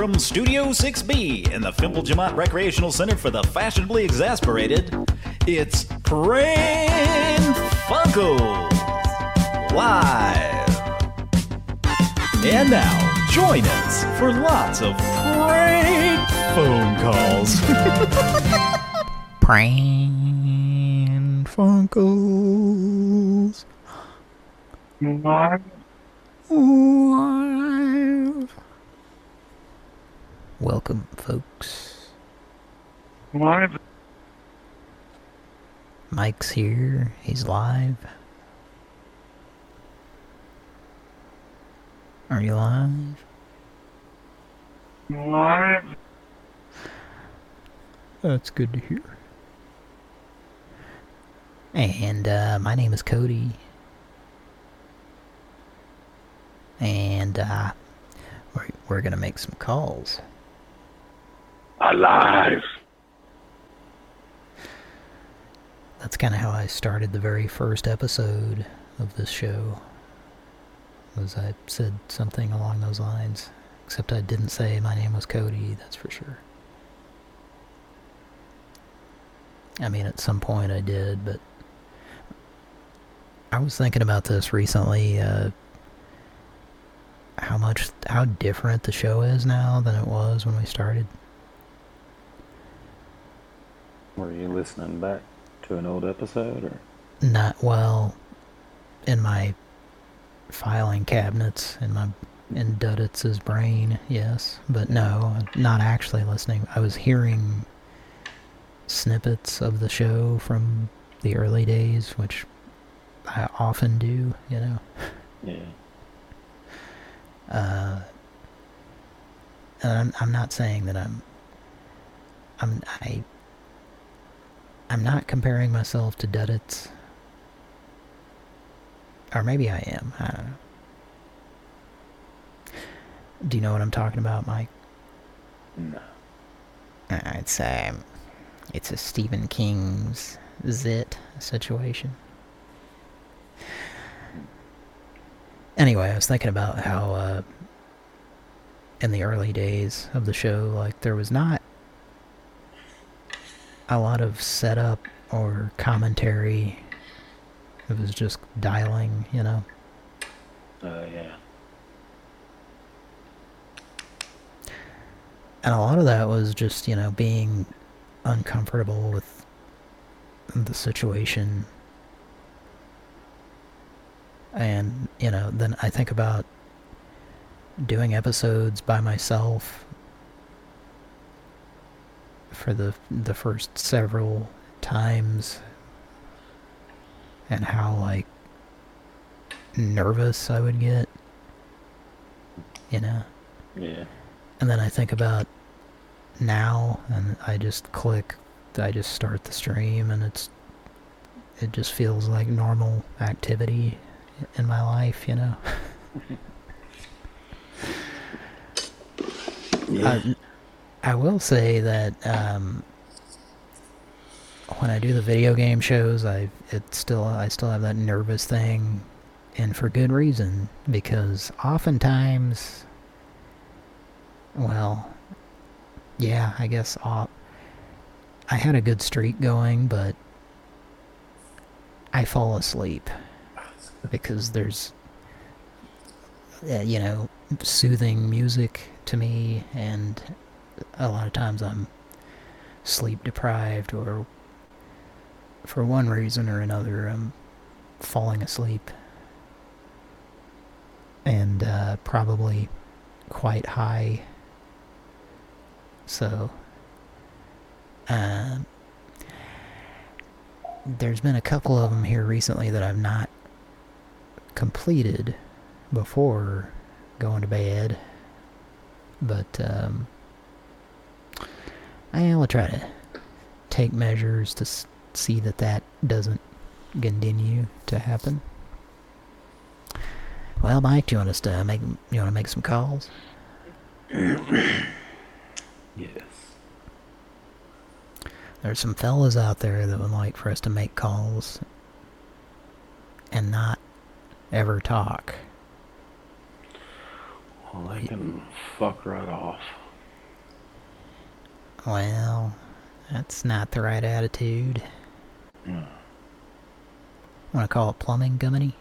from Studio 6B in the Fimple Jamont Recreational Center for the Fashionably Exasperated, it's Prank Funkles Live. And now, join us for lots of prank phone calls. Prank Funkles Live. Welcome, folks. Live. Mike's here. He's live. Are you live? Live. That's good to hear. And uh, my name is Cody. And uh, we're, we're going to make some calls. Alive. That's kind of how I started the very first episode of this show. Was I said something along those lines. Except I didn't say my name was Cody, that's for sure. I mean, at some point I did, but... I was thinking about this recently, uh, how much, how different the show is now than it was when we started. Were you listening back to an old episode, or? Not well, in my filing cabinets, in my in Duditz's brain, yes, but no, not actually listening. I was hearing snippets of the show from the early days, which I often do, you know. Yeah. Uh, and I'm, I'm not saying that I'm, I'm, I, I'm not comparing myself to Duddits. Or maybe I am, I don't know. Do you know what I'm talking about, Mike? No. It's, um, it's a Stephen King's Zit situation. Anyway, I was thinking about how, uh, in the early days of the show, like, there was not a lot of setup or commentary. It was just dialing, you know? Uh, yeah. And a lot of that was just, you know, being uncomfortable with the situation. And, you know, then I think about doing episodes by myself for the the first several times and how like nervous I would get you know Yeah. and then I think about now and I just click I just start the stream and it's it just feels like normal activity in my life you know Yeah. I, I will say that um, when I do the video game shows, I it still I still have that nervous thing, and for good reason because oftentimes, well, yeah, I guess i had a good streak going, but I fall asleep because there's uh, you know soothing music to me and a lot of times I'm sleep deprived or for one reason or another I'm falling asleep. And uh, probably quite high. So um, there's been a couple of them here recently that I've not completed before going to bed. But um, Eh, I will try to take measures to see that that doesn't continue to happen. Well, Mike, do you want us to make you want to make some calls? yes. There's some fellas out there that would like for us to make calls and not ever talk. Well, they can fuck right off. Well, that's not the right attitude. Hmm. Want to call it plumbing, Gummity?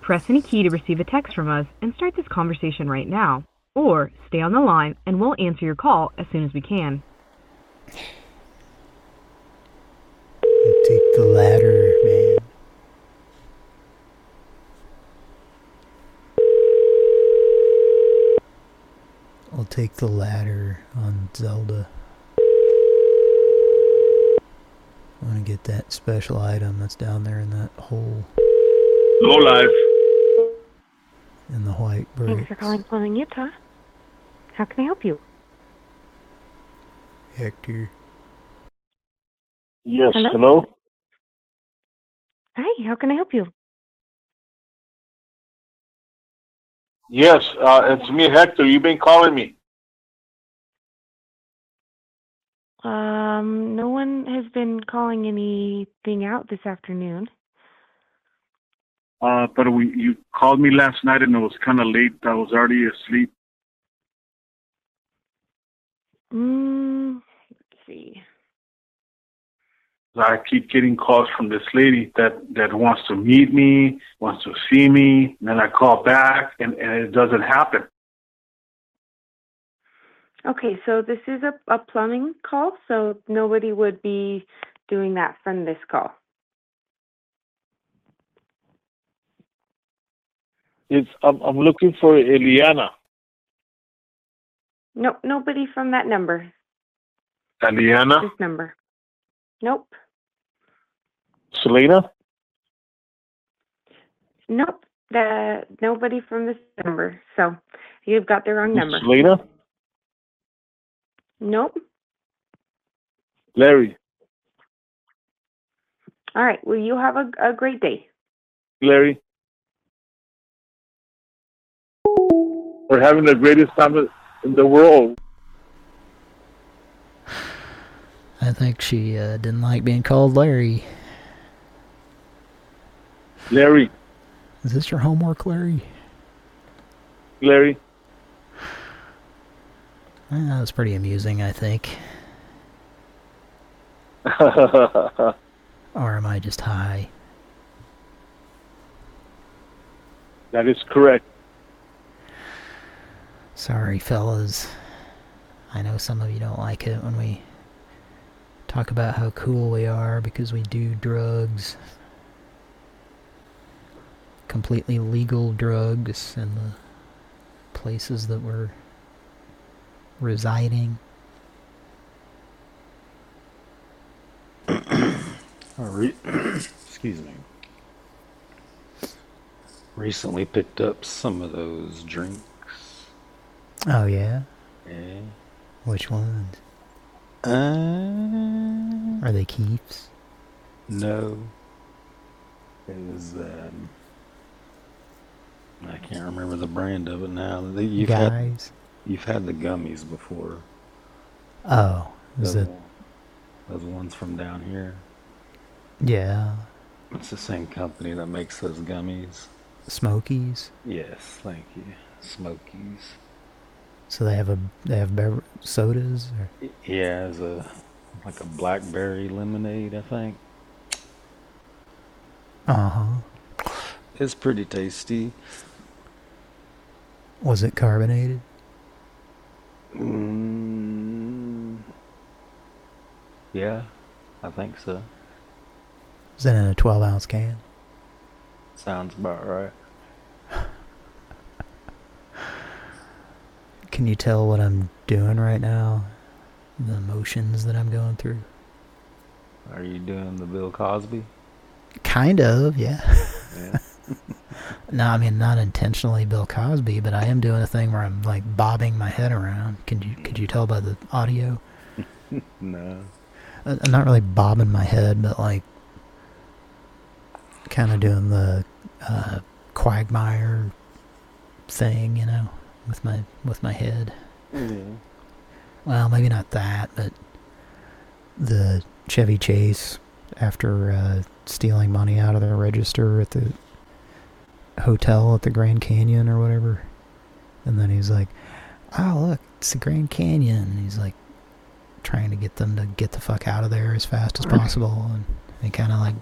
Press any key to receive a text from us and start this conversation right now. Or stay on the line and we'll answer your call as soon as we can. Take the ladder, man. I'll take the ladder on Zelda. I want to get that special item that's down there in that hole Low life. in the white Thanks for calling Plumbing Utah. How can I help you? Hector. Yes, Hello? hello? Hi, how can I help you? Yes, uh, it's me, Hector. You've been calling me. Um, no one has been calling anything out this afternoon. Uh, but we, you called me last night and it was kind of late. I was already asleep. Mm, let's see. I keep getting calls from this lady that, that wants to meet me, wants to see me. And then I call back and, and it doesn't happen. Okay, so this is a, a plumbing call, so nobody would be doing that from this call. It's I'm, I'm looking for Eliana. Nope, nobody from that number. Eliana? This number. Nope. Selena? Nope. The nobody from this number. So you've got the wrong number. Selena? Nope. Larry. All right. Well, you have a, a great day. Larry. We're having the greatest time in the world. I think she uh, didn't like being called Larry. Larry. Is this your homework, Larry? Larry. Eh, that was pretty amusing, I think. Or am I just high? That is correct. Sorry, fellas. I know some of you don't like it when we talk about how cool we are because we do drugs. Completely legal drugs in the places that we're residing. Excuse me. Recently picked up some of those drinks. Oh, yeah? Yeah. Which ones? Uh, Are they Keefs? no. It was, um, I can't remember the brand of it now. You've had, Guys? you've had the gummies before. Oh, is it? those ones from down here. Yeah. It's the same company that makes those gummies. Smokies? Yes, thank you. Smokies. So they have a they have bever- sodas or Yeah, it's a like a blackberry lemonade, I think. uh-huh. It's pretty tasty. Was it carbonated? Mm, yeah, I think so. Is it in a 12 ounce can? Sounds about right. Can you tell what I'm doing right now? The emotions that I'm going through? Are you doing the Bill Cosby? Kind of, yeah. Yeah. no, I mean not intentionally Bill Cosby, but I am doing a thing where I'm like bobbing my head around. Could you could you tell by the audio? no. I'm not really bobbing my head, but like kind of doing the uh, quagmire thing, you know, with my with my head. Yeah. Well, maybe not that, but the Chevy Chase after uh, stealing money out of the register at the hotel at the Grand Canyon or whatever. And then he's like, oh, look, it's the Grand Canyon. And he's like trying to get them to get the fuck out of there as fast as possible. And he kind of like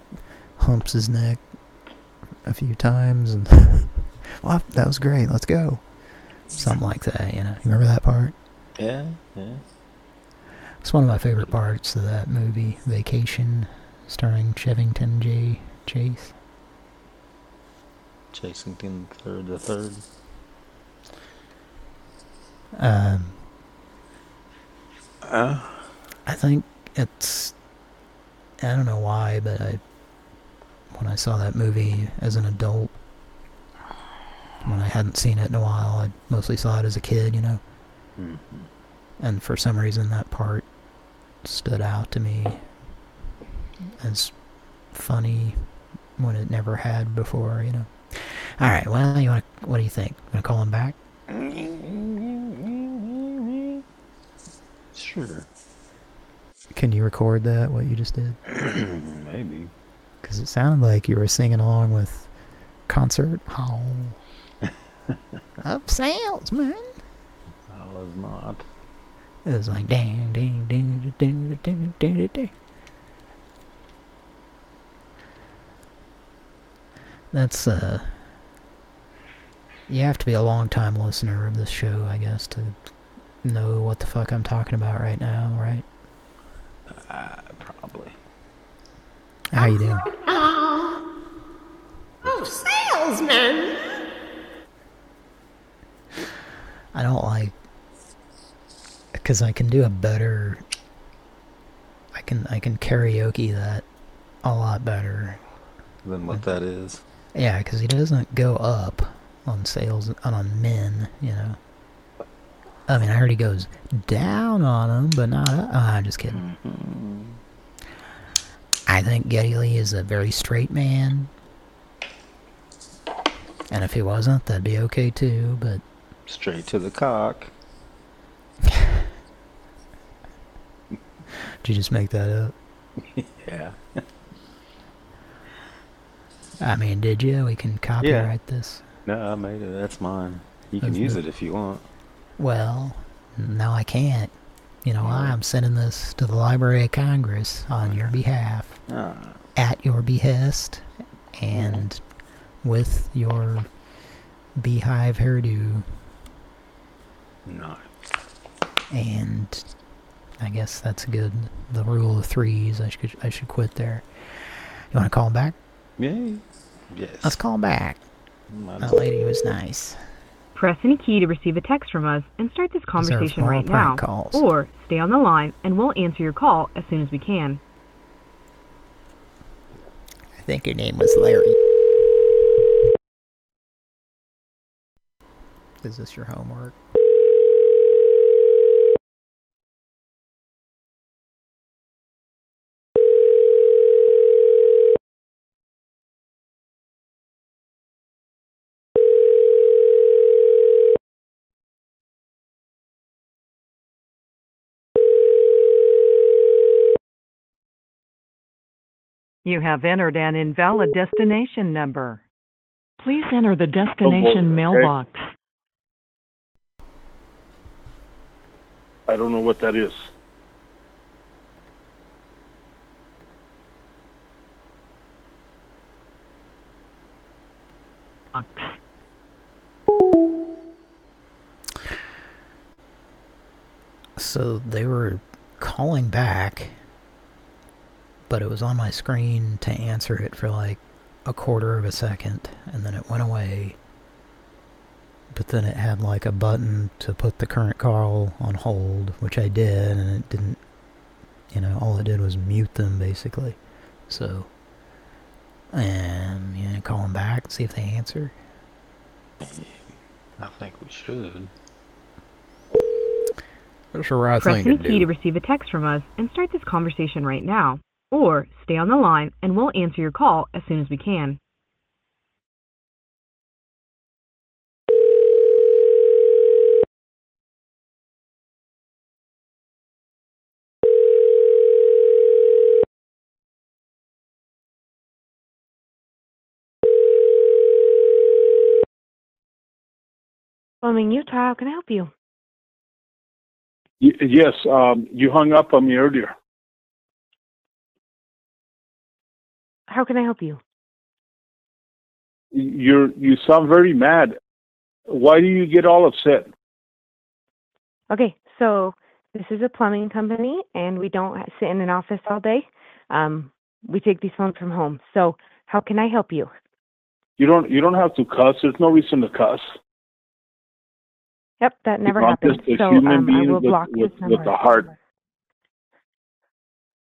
humps his neck a few times. And, well, that was great. Let's go. Something like that, you know. You remember that part? Yeah, yeah. It's one of my favorite parts of that movie, Vacation, starring Chevington J. Chase. Chasington third the third. Um, Uh, I think it's, I don't know why, but I, when I saw that movie as an adult, when I hadn't seen it in a while, I mostly saw it as a kid, you know, mhm. and for some reason that part stood out to me as funny when it never had before, you know. All right, well, you want to, what do you think? Want to call him back? Sure. Can you record that, what you just did? Maybe. Because it sounded like you were singing along with concert hall. Up salesman. I was not. It was like ding, ding, ding, ding, ding, ding, ding. That's uh. You have to be a long time listener of this show, I guess, to know what the fuck I'm talking about right now, right? Uh, probably. How you doing? Oh, salesman. I don't like because I can do a better I can I can karaoke that a lot better. than what that is. Yeah, because he doesn't go up on sales on on men, you know. I mean, I heard he goes down on them, but not up. Oh, I'm just kidding. Mm-hmm. I think Geddy Lee is a very straight man. And if he wasn't, that'd be okay too, but Straight to the cock. did you just make that up? Yeah. I mean, did you? We can copyright this. No, I made it. That's mine. You can use good. it if you want. Well, no, I can't. You know why? I'm sending this to the Library of Congress on your behalf, Ah, at your behest, and with your beehive hairdo. No. And I guess that's a good. The rule of threes. I should I should quit there. You want to call him back? Yeah. Yes. Let's call him back. Might as That lady was nice. Press any key to receive a text from us and start this conversation right now. calls. Or stay on the line and we'll answer your call as soon as we can. I think her name was Larry. Is this your homework? You have entered an invalid destination number. Please enter the oh, destination okay. mailbox. I don't know what that is. So they were calling back, but it was on my screen to answer it for like a quarter of a second, and then it went away. But then it had like a button to put the current call on hold, which I did, and it didn't, you know, all it did was mute them basically. So, and you know, call them back and see if they answer. I think we should. That's the right Press any key to receive a text from us and start this conversation right now or stay on the line and we'll answer your call as soon as we can. Wyoming, Utah, how can I help you? Y- yes, um, you hung up on me earlier. How can I help you? You're you sound very mad. Why do you get all upset? Okay, so this is a plumbing company, and we don't sit in an office all day. Um, we take these phones from home. So, how can I help you? You don't you don't have to cuss. There's no reason to cuss. Yep, that never I'm happened. just a So, human um, I being will with, block with, this with number. a heart.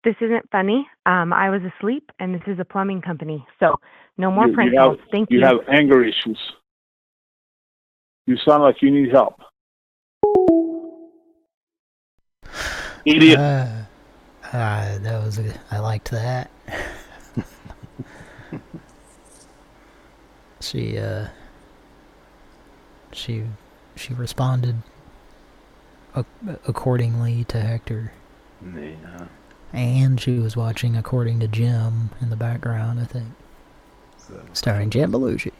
This isn't funny. Um, I was asleep, and this is a plumbing company. So, no more You- prank you have- calls. Thank You you. have anger issues. You sound like you need help. Idiot. Uh, uh, that was a, I liked that. she uh she she responded accordingly to Hector. Yeah. And she was watching according to Jim in the background, I think. So, Starring Jim Belushi.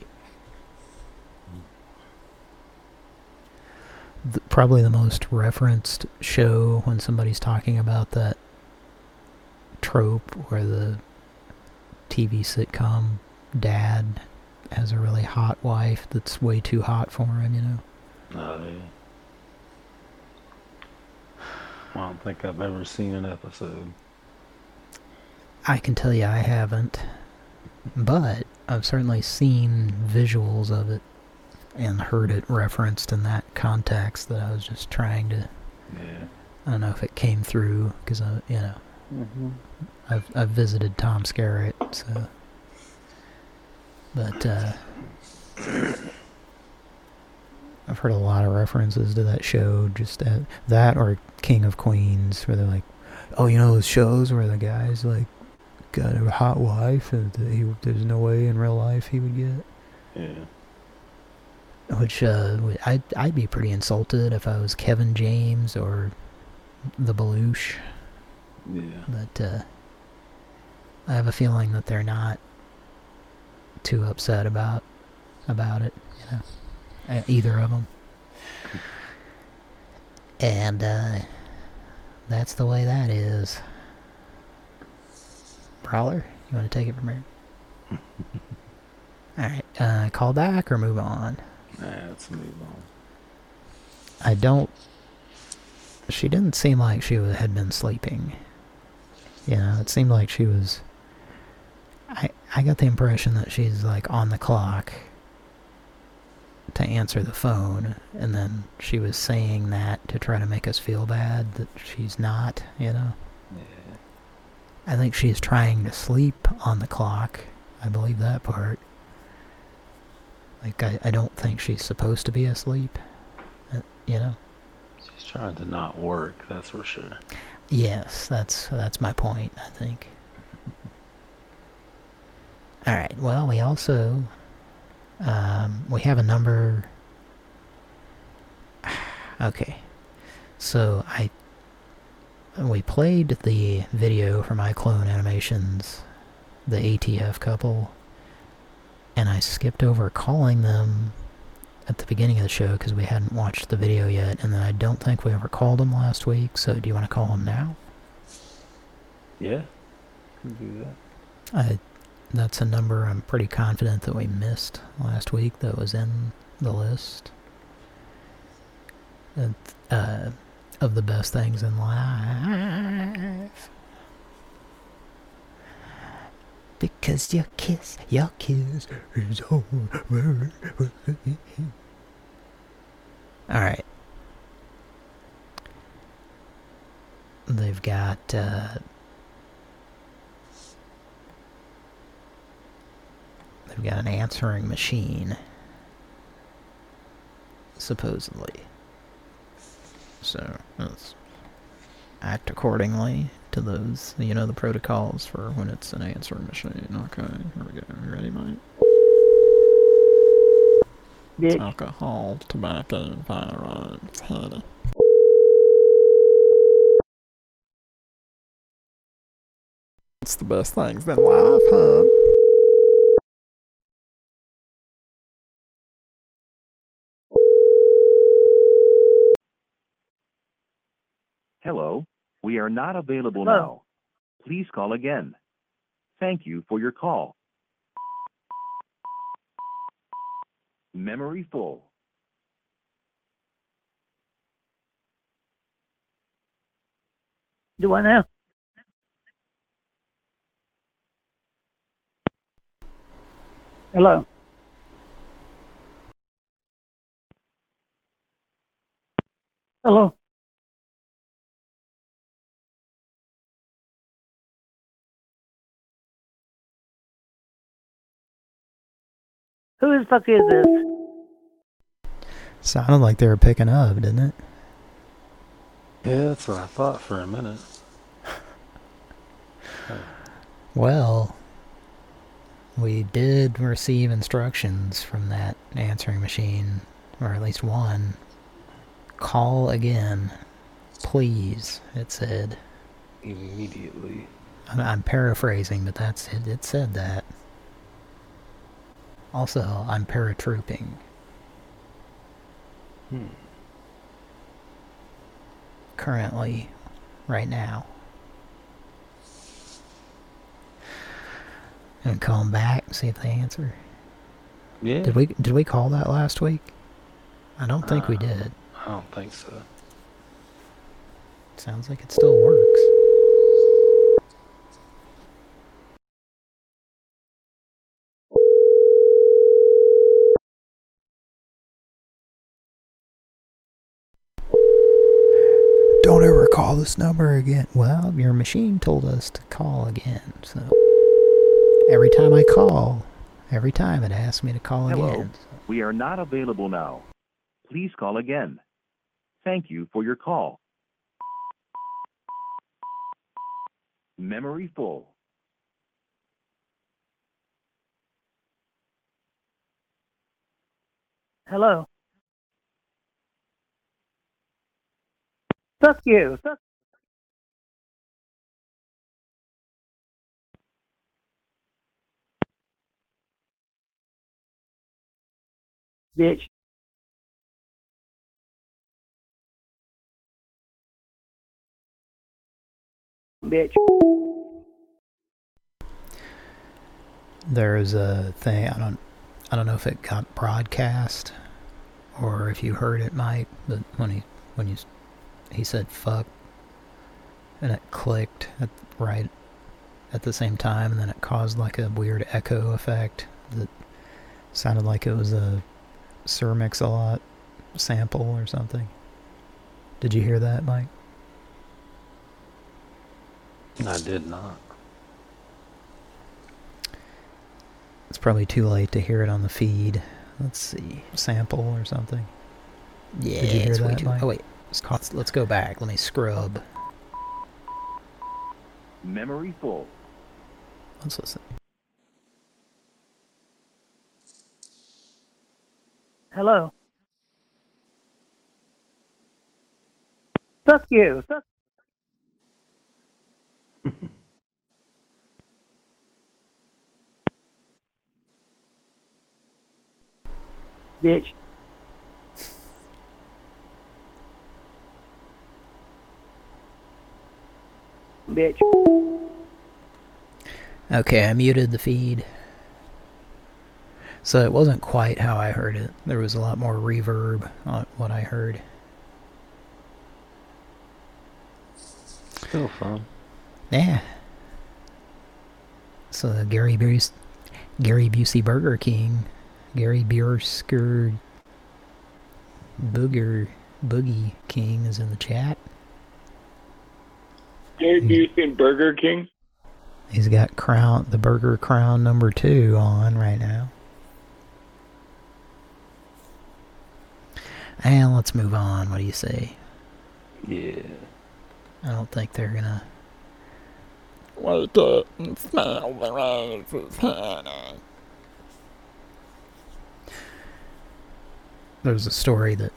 The, probably the most referenced show when somebody's talking about that trope where the TV sitcom dad has a really hot wife that's way too hot for him, you know? oh, yeah. I don't think I've ever seen an episode. I can tell you I haven't, but I've certainly seen visuals of it and heard it referenced in that context that I was just trying to, Yeah. I don't know if it came through, because, I, you know, Mm-hmm. I've, I've visited Tom Skerritt, so, but, uh, I've heard a lot of references to that show, just that, that or King of Queens, where they're like, oh, you know those shows where the guy's like, got a hot wife and that he, there's no way in real life he would get. Yeah. Which, uh, I'd, I'd be pretty insulted if I was Kevin James or the Belush. Yeah. But, uh, I have a feeling that they're not too upset about, about it, you know, uh, either of them. And, uh, that's the way that is. Prowler, you want to take it from here? Alright, uh, call back or move on? Nah, let's move on. I don't... She didn't seem like she had been sleeping. You know, it seemed like she was... I, I got the impression that she's, like, on the clock to answer the phone, and then she was saying that to try to make us feel bad that she's not, you know? I think she's trying to sleep on the clock. I believe that part. Like, I, I don't think she's supposed to be asleep. Uh, you know? She's trying to not work, that's for sure. Yes, that's that's my point, I think. Alright, well, we also... Um, we have a number... Okay. So, I... We played the video for my clone animations, the ATF couple, and I skipped over calling them at the beginning of the show because we hadn't watched the video yet, and then I don't think we ever called them last week, so do you want to call them now? Yeah. Can do that. I, that's a number I'm pretty confident that we missed last week that was in the list. And, uh, of the best things in life. Because your kiss, your kiss is. Alright. They've got, uh, They've got an answering machine. Supposedly. So, let's act accordingly to those, you know, the protocols for when it's an answering machine. Okay, here we go. You ready, mate? Bitch. Alcohol, tobacco, firearms, honey. It's the best things in life, huh? Hello, we are not available Hello. now. Please call again. Thank you for your call. Memory full. Do I now? Hello. Hello. Who the fuck is this? Sounded like they were picking up, didn't it? Yeah, that's what I thought for a minute. Well, we did receive instructions from that answering machine, or at least one. Call again, please, it said. Immediately. I'm, I'm paraphrasing, but that's it. It said that. Also, I'm paratrooping. Hmm. Currently, right now. And call them back, and see if they answer. Yeah. Did we did we call that last week? I don't think we Uh, did. I don't think so. Sounds like it still works. Don't ever call this number again. Well, your machine told us to call again, so every time I call, every time it asks me to call Hello, again. we are not available now. Please call again. Thank you for your call. Memory full. Hello. Fuck you. Fuck. Bitch. Bitch. There's a thing I don't I don't know if it got broadcast or if you heard it, Mike. But when he when you he said fuck and it clicked at, right at the same time, and then it caused like a weird echo effect that sounded like it was a Sir Mix-a-Lot sample or something. Did you hear that, Mike? I did not. It's probably too late to hear it on the feed. Let's see, sample or something. Yeah, Did you hear it's way too- Mike? oh, wait. Let's, let's go back. Let me scrub. Memory full. Let's listen. Hello. Fuck you. Fuck. Bitch. Bitch. Okay, I muted the feed. So it wasn't quite how I heard it. There was a lot more reverb on what I heard. Still fun. Yeah. So Gary Buse, Gary Busey Burger King, Gary Biersker Booger Boogie King is in the chat. Gary Busey Burger King. He's got crown the Burger Crown number two on right now. And let's move on. What do you say? Yeah. I don't think they're gonna. Wake up and smell the roses, honey. There's a story that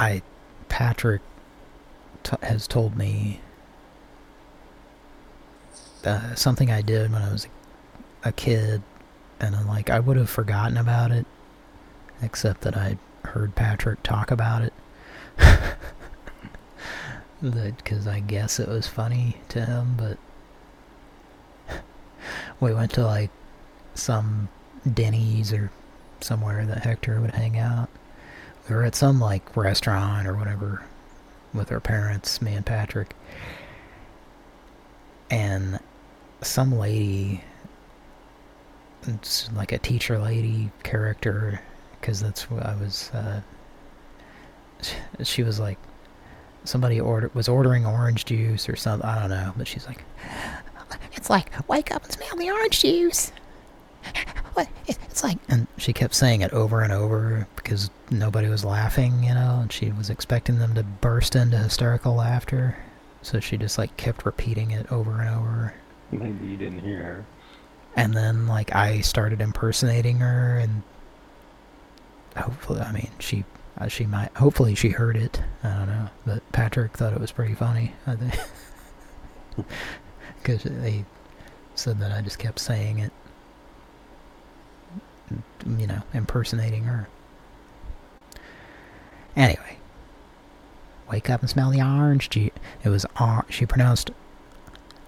I Patrick t has told me uh, something I did when I was a kid, and I'm like I would have forgotten about it, except that I heard Patrick talk about it. because I guess it was funny to him, but we went to like some Denny's or somewhere that Hector would hang out. We were at some like restaurant or whatever with our parents, me and Patrick. And some lady, it's like a teacher lady character, because that's what I was, uh, she was like, somebody order was ordering orange juice or something, I don't know, but she's like, It's like, wake up and smell the orange juice. What? It's like, and she kept saying it over and over because nobody was laughing, you know, and she was expecting them to burst into hysterical laughter. So she just like kept repeating it over and over. Maybe you didn't hear her. And then like I started impersonating her and hopefully, I mean, she uh, she might, hopefully she heard it. I don't know. But Patrick thought it was pretty funny, I think. Because they said that I just kept saying it. You know, impersonating her. Anyway. Wake up and smell the orange juice. It was, or she pronounced,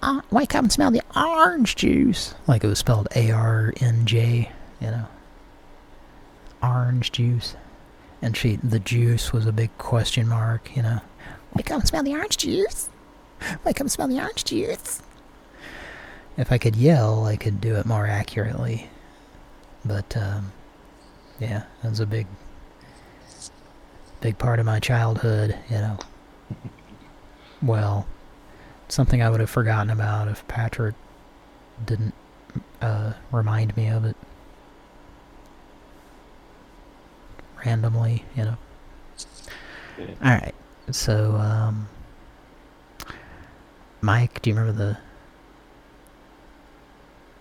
Uh, wake up and smell the orange juice. like it was spelled A-R-N-J, you know. Orange juice. And she, the juice was a big question mark, you know. Wake up and smell the orange juice. Wake up and smell the orange juice. If I could yell, I could do it more accurately. But, um, yeah, that was a big, big part of my childhood, you know. Well, something I would have forgotten about if Patrick didn't uh, remind me of it. Randomly, you know. Alright, so, um, Mike, do you remember the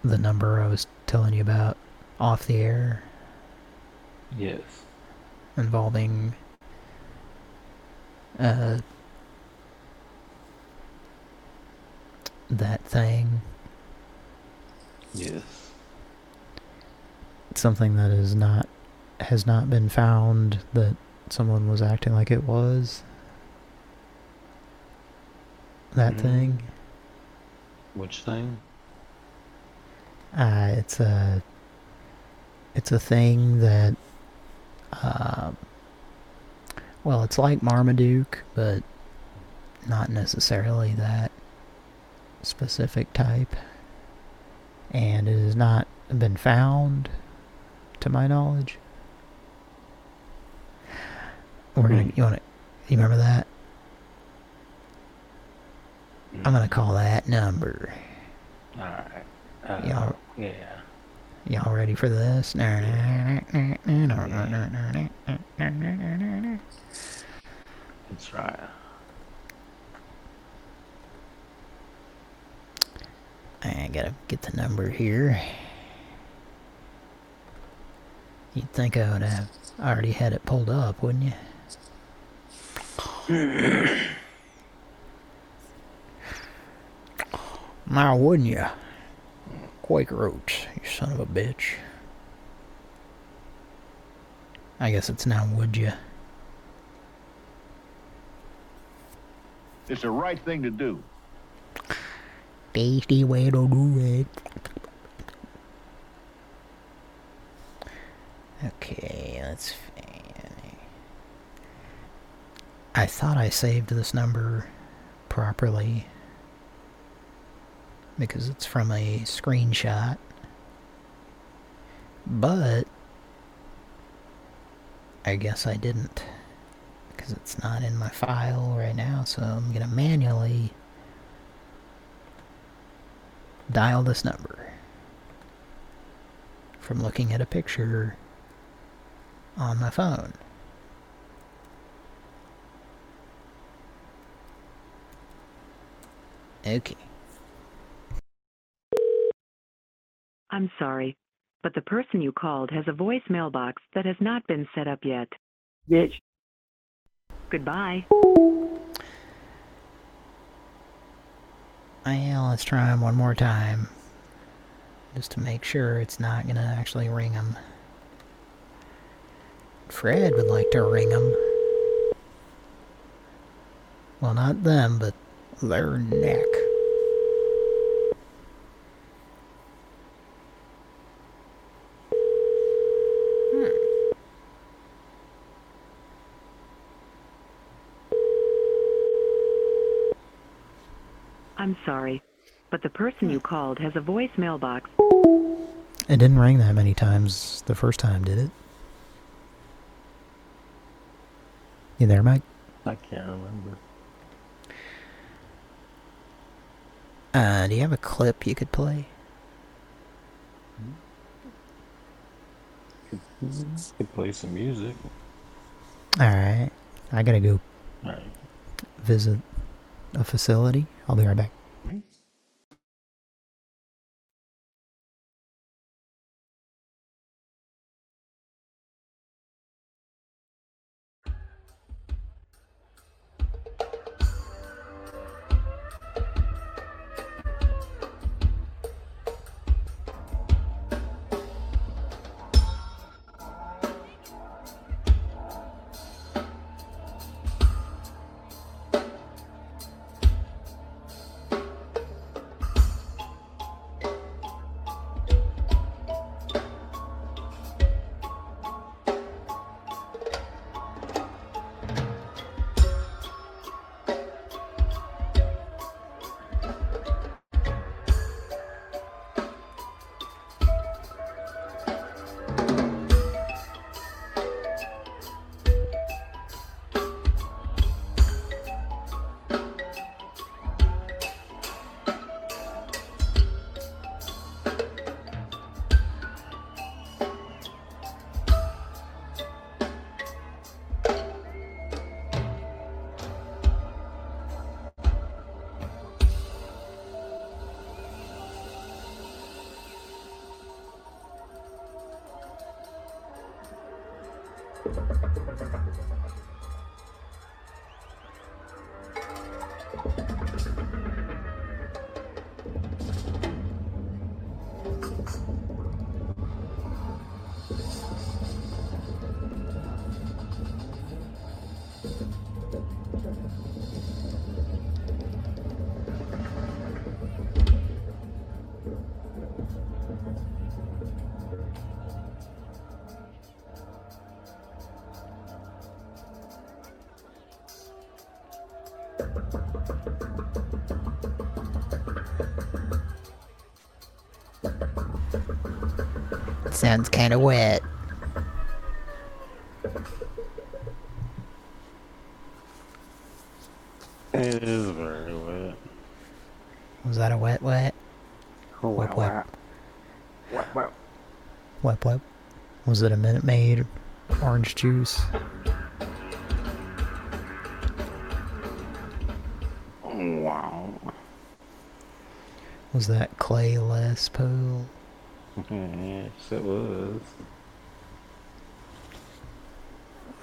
the number I was telling you about off the air Yes. involving uh that thing Yes. something that is not has not been found that someone was acting like it was that Mhm. thing Which thing? Uh, it's a it's a thing that uh, well, it's like Marmaduke, but not necessarily that specific type. And it has not been found, to my knowledge. We're gonna. You want to? You remember that? I'm gonna call that number. Alright. Uh, yeah. Y'all ready for this? That's right. I gotta get the number here. You'd think I would have already had it pulled up, wouldn't you? now, wouldn't you? Quaker Oats, you son of a bitch. I guess it's now, would you? It's the right thing to do. Tasty way to do it. Okay, let's. I thought I saved this number properly because it's from a screenshot, but I guess I didn't because it's not in my file right now, so I'm gonna manually dial this number from looking at a picture on my phone. Okay. I'm sorry, but the person you called has a voicemail box that has not been set up yet. Bitch. Goodbye. Yeah, let's try him one more time. Just to make sure it's not going to actually ring him. Fred would like to ring him. Well, not them, but their neck. I'm sorry, but the person you called has a voicemail box. It didn't ring that many times the first time, did it? You there, Mike? I can't remember. Uh, do you have a clip you could play? Could play some music. Alright. I gotta go Alright. visit a facility. I'll be right back. Sounds kind of wet. It is very wet. Was that a wet wet? Oh, Wep, wep. Wep, wep. Wep wep. Was it a Minute Maid orange juice? Wow. Was that Clay Les Paul? Yes, it was.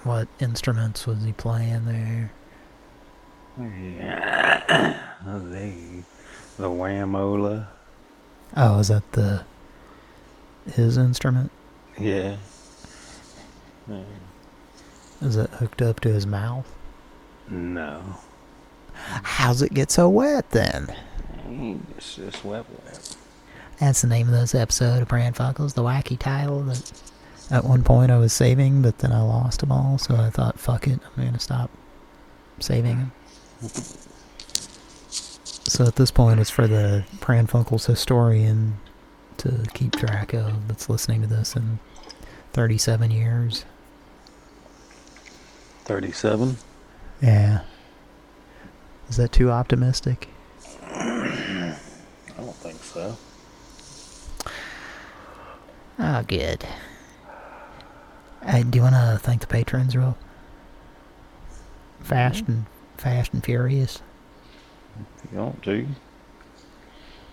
What instruments was he playing there? Yeah. the, the Whamola. Oh, is that the his instrument? Yeah. Yeah. Is it hooked up to his mouth? No. How's it get so wet then? It's just wet wet. That's the name of this episode of Pran Funkels, the wacky title that at one point I was saving, but then I lost them all, so I thought, fuck it, I'm gonna stop saving them. So at this point, it's for the Pran Funkels historian to keep track of that's listening to this in 37 years. 37? Yeah. Is that too optimistic? I don't think so. Oh, good. Hey, do you want to thank the patrons real fast and fast and furious? If you want to.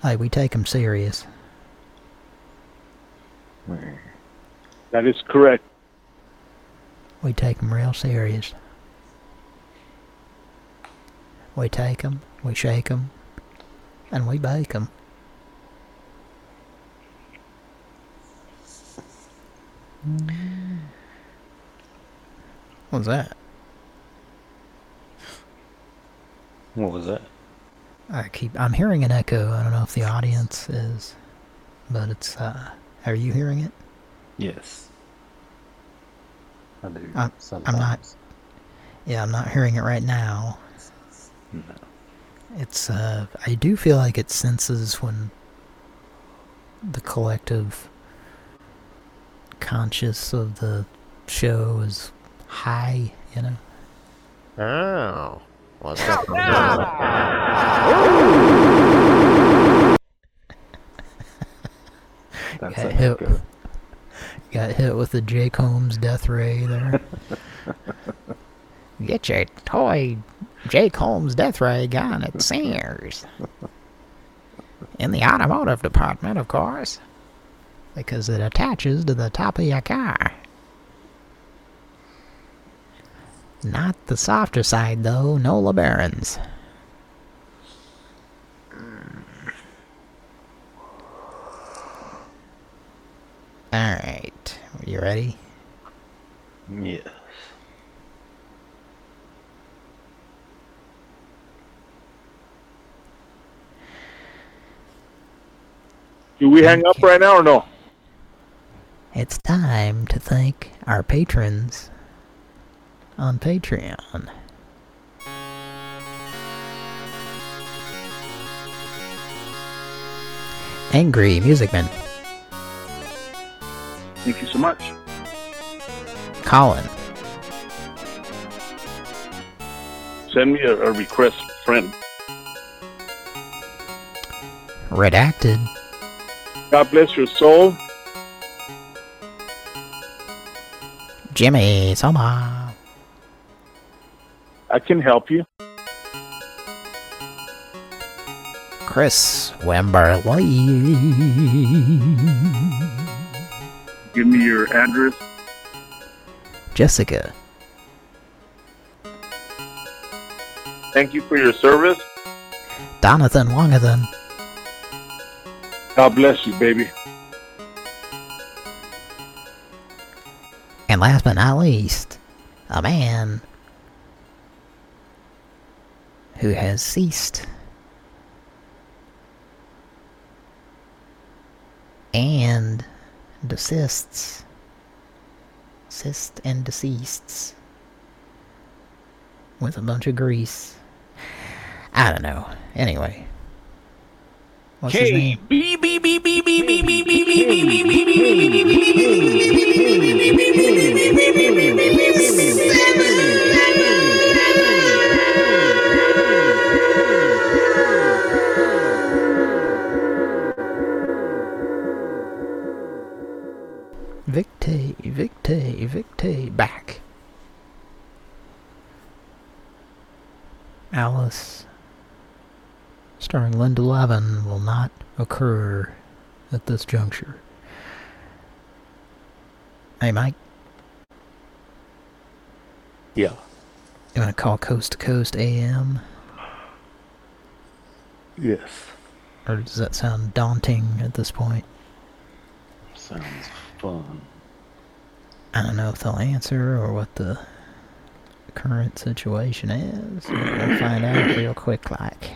Hey, we take them serious. That is correct. We take them real serious. We take them, we shake them, and we bake them. What's that? What was that? I keep I'm hearing an echo. I don't know if the audience is, but it's uh are you hearing it? Yes. I do. I'm. I'm not Yeah, I'm not hearing it right now. No. It's uh I do feel like it senses when the collective conscious of the show is high, you know. Oh. What's up? That's got hit, echo. got hit with the Jake Holmes death ray there. Get your toy Jake Holmes death ray gun at Sears. In the automotive department, of course. Because it attaches to the top of your car. Not the softer side, though. No LeBarons. Alright. You ready? Yes. Do we hang up right now or no? It's time to thank our patrons on Patreon. Angry Music Man, Thank you so much. Colin, Send me a, a request, friend. Redacted, God bless your soul. Jimmy Soma, I can help you. Chris Wemberly, Give me your address. Jessica, Thank you for your service. Donathan Wongathan, God bless you, baby. And last but not least, a man who has ceased and desists. Cyst and deceasts. With a bunch of grease. I don't know. Anyway. What's his name? Victe, Victe, Victe, back. Alice, starring Linda Levin, will not occur at this juncture. Hey, Mike, Yeah. you want to call Coast to Coast AM? Yes. Or does that sound daunting at this point? Sounds fun. I don't know if they'll answer or what the current situation is. We'll find out real quick like.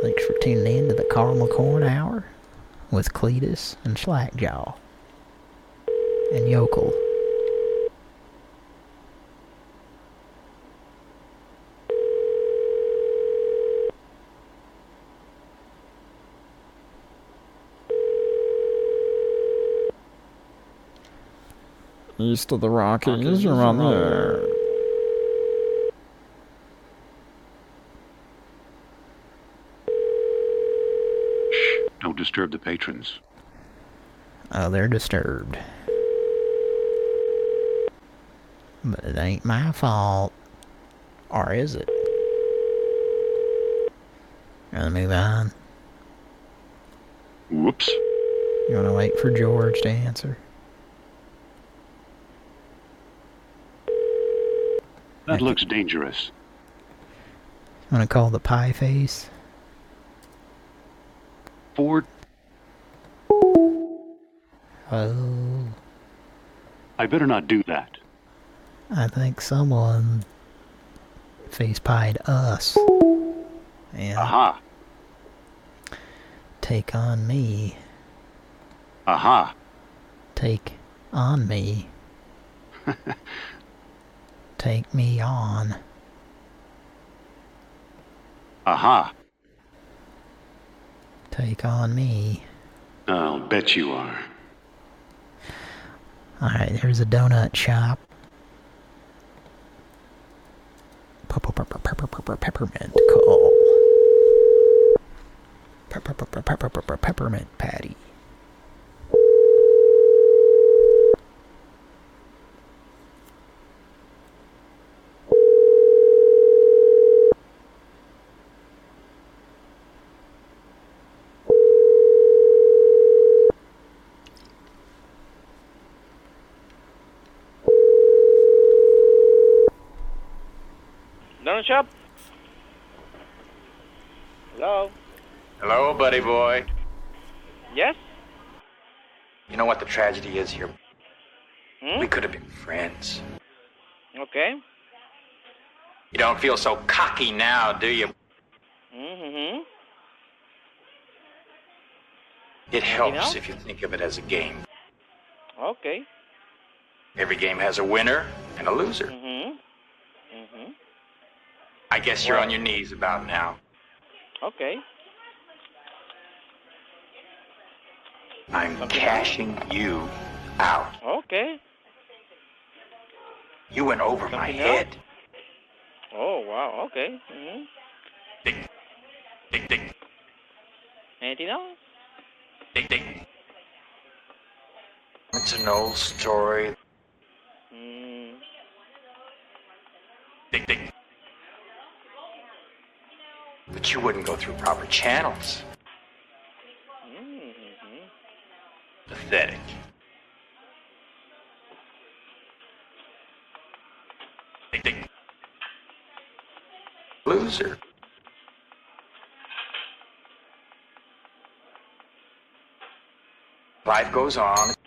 Thanks for tuning in to the Carl McCorn Hour with Cletus and Slackjaw. And Yokel. East of the Rockies, around there. Don't disturb the patrons. Oh, they're disturbed. But it ain't my fault. Or is it? Gonna move on. Whoops. You wanna wait for George to answer? That looks dangerous. Wanna call the pie face? Ford, Oh, I better not do that. I think someone face pied us. Yeah. Aha. Take on me. Aha. Take on me. Take me on. Aha. Take on me. I'll bet you are. Alright, here's a donut shop. Peppermint call. Peppermint patty. Shop? Hello? Hello, buddy boy. Yes? You know what the tragedy is here? Hmm? We could have been friends. Okay. You don't feel so cocky now, do you? Mm-hmm. It helps know? if you think of it as a game. Okay. Every game has a winner and a loser. Mm-hmm. Mm-hmm. I guess you're on your knees about now. Okay. I'm cashing you out. Okay. You went over my Something head. Oh, wow. Okay. Mm-hmm. Dick, dick, dick, Anything else? dick, dick. It's an old story. Mm. Dick, dick. But you wouldn't go through proper channels. Mm-hmm. Pathetic. Loser. Life goes on.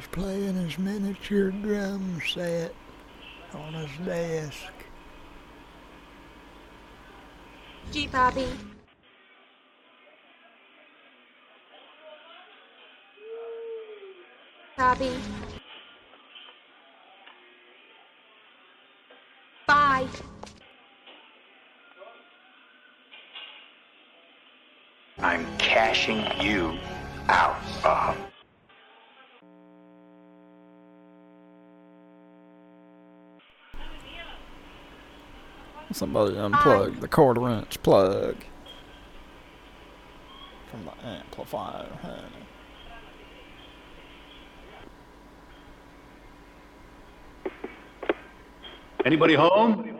He's playing his miniature drum set on his desk. G Bobby. Bobby. Bye. I'm cashing you out, Bob. Somebody unplugged the quarter inch plug from the amplifier, honey. Anybody home?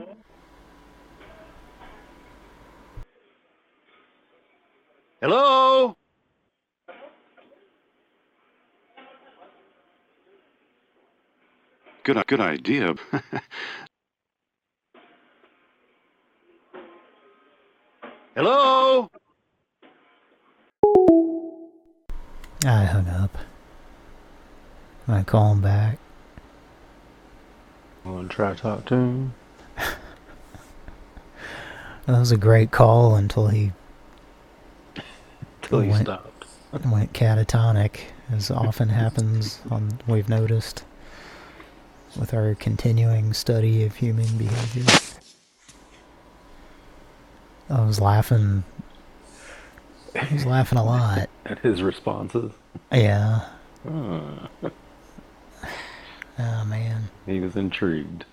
Hello? Good, good idea. Hello? I hung up. I call him back. Want to try to talk to him? That was a great call until he Till he went, stopped. went catatonic, as often happens on we've noticed with our continuing study of human behavior. I was laughing. I was laughing a lot. At his responses. Yeah. Ah. Oh man. He was intrigued.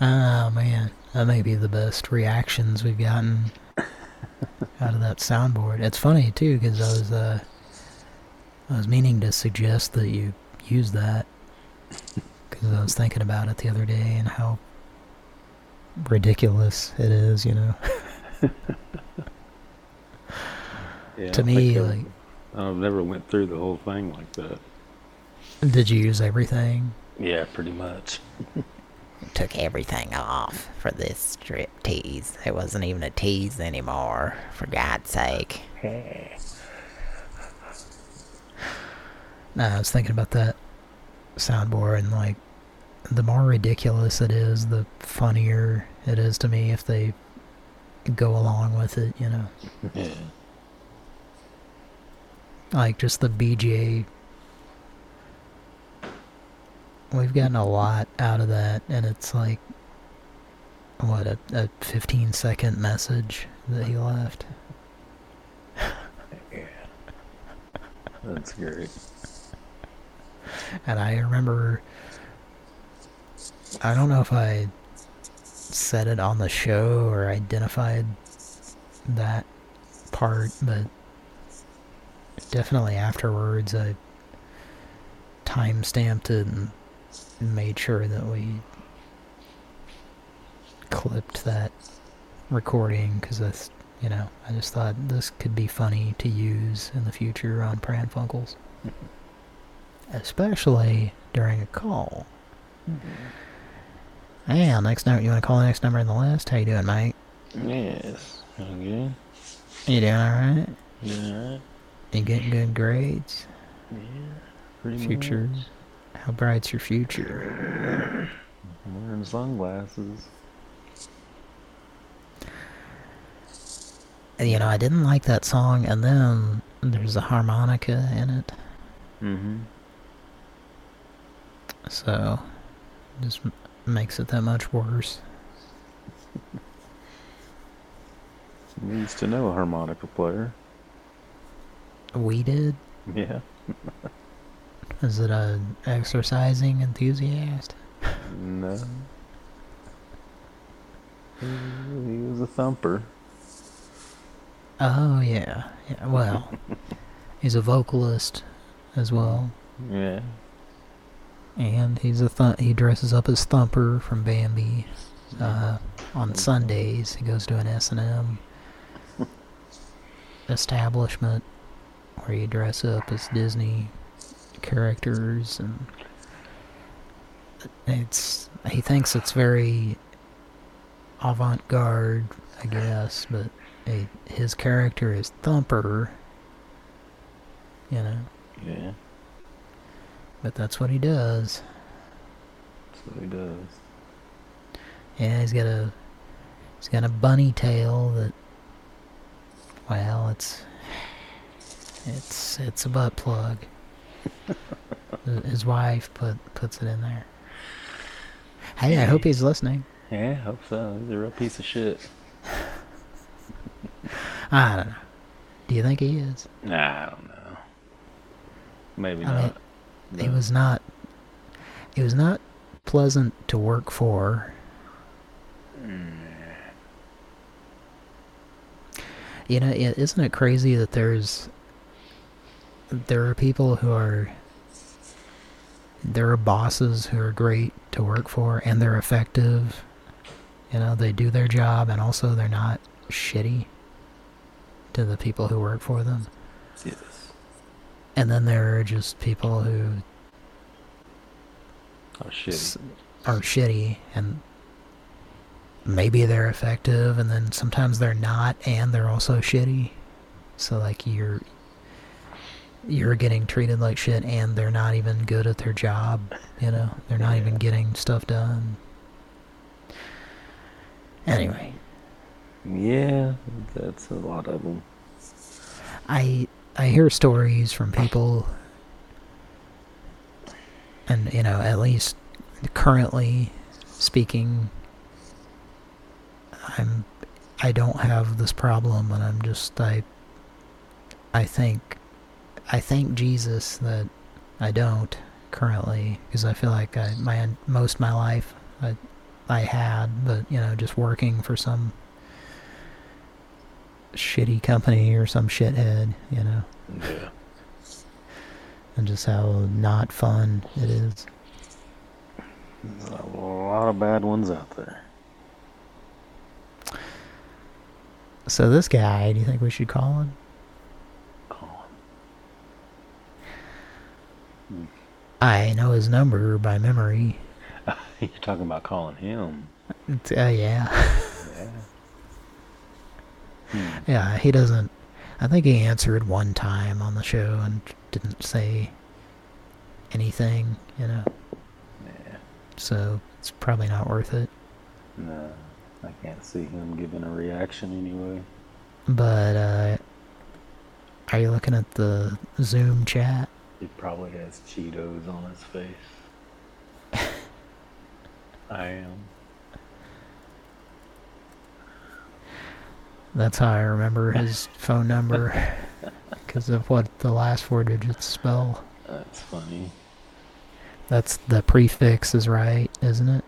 Oh man, that may be the best reactions we've gotten out of that soundboard. It's funny too because I was uh, I was meaning to suggest that you use that I was thinking about it the other day and how ridiculous it is, you know. Yeah, to me, think I've- like, I've never went through the whole thing like that. did you use everything? Yeah, pretty much. took everything off for this strip tease. It wasn't even a tease anymore, for God's sake. No, I was thinking about that soundboard and like the more ridiculous it is, the funnier it is to me if they go along with it, you know. Yeah. Like just the BGA. We've gotten a lot out of that, and it's like, what, a, a 15 second message that he left. yeah. That's great. And I remember, I don't know if I said it on the show or identified that part, but definitely afterwards I time-stamped it and made sure that we clipped that recording because that's, you know, I just thought this could be funny to use in the future on Pran Funkels. Mm-hmm. Especially during a call. Mm-hmm. Yeah, next number. You want to call the next number in the list? How you doing, mate? Yes. Okay. You doing all right? Yeah. You getting good grades? Yeah. Pretty Future. much. How bright's your future? I'm wearing sunglasses. And, You know, I didn't like that song, and then there's a harmonica in it, Mm-hmm. so just makes it that much worse. Needs to know a harmonica player. We did. Yeah. Is it a exercising enthusiast? No. He, he was a thumper. Oh yeah, yeah. Well, he's a vocalist as well, Yeah. And he's a th he dresses up as Thumper from Bambi. Uh, on Sundays, he goes to an S and M establishment where you dress up as Disney characters, and it's he thinks it's very avant-garde, I guess, but he, his character is Thumper. You know. Yeah. But that's what he does. That's what he does. Yeah, he's got a he's got a bunny tail that well, it's it's it's a butt plug. His wife put puts it in there. Hey, I hope he's listening. Yeah, I hope so. He's a real piece of shit. I don't know. Do you think he is? Nah, I don't know. Maybe I mean, he was not he was not pleasant to work for. You know, isn't it crazy that there's there are people who are there are bosses who are great to work for and they're effective. You know, they do their job and also they're not shitty to the people who work for them. And then there are just people who Oh, shitty. are shitty and maybe they're effective and then sometimes they're not and they're also shitty. So like you're you're getting treated like shit and they're not even good at their job, you know. They're not even getting stuff done. Anyway, Yeah, that's a lot of them. I I hear stories from people and you know, at least currently speaking I'm I don't have this problem and I'm just I I think I thank Jesus that I don't currently because I feel like I my most my life I I had but you know just working for some shitty company or some shithead you know Yeah. and just how not fun it is There's a lot of bad ones out there. so this guy do you think we should call him Call him. I know his number by memory. You're talking about calling him. Uh, yeah. Yeah. Yeah, he doesn't. I think he answered one time on the show and didn't say anything, you know. Yeah. So it's probably not worth it. No, I can't see him giving a reaction anyway. But uh, are you looking at the Zoom chat? He probably has Cheetos on his face. I am. That's how I remember his phone number because of what the last four digits spell. That's funny. That's the prefix is right, isn't it?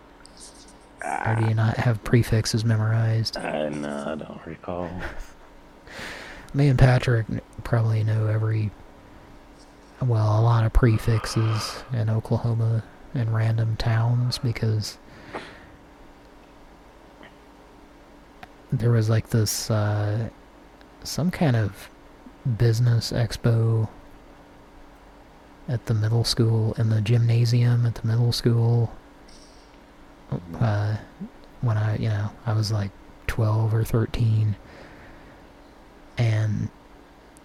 Or do you ah. not have prefixes memorized? I no, I don't recall. Me and Patrick probably know every, well, a lot of prefixes in Oklahoma in random towns because there was like this, uh, some kind of business expo at the middle school, in the gymnasium at the middle school, uh, when I, you know, I was like 12 or 13 and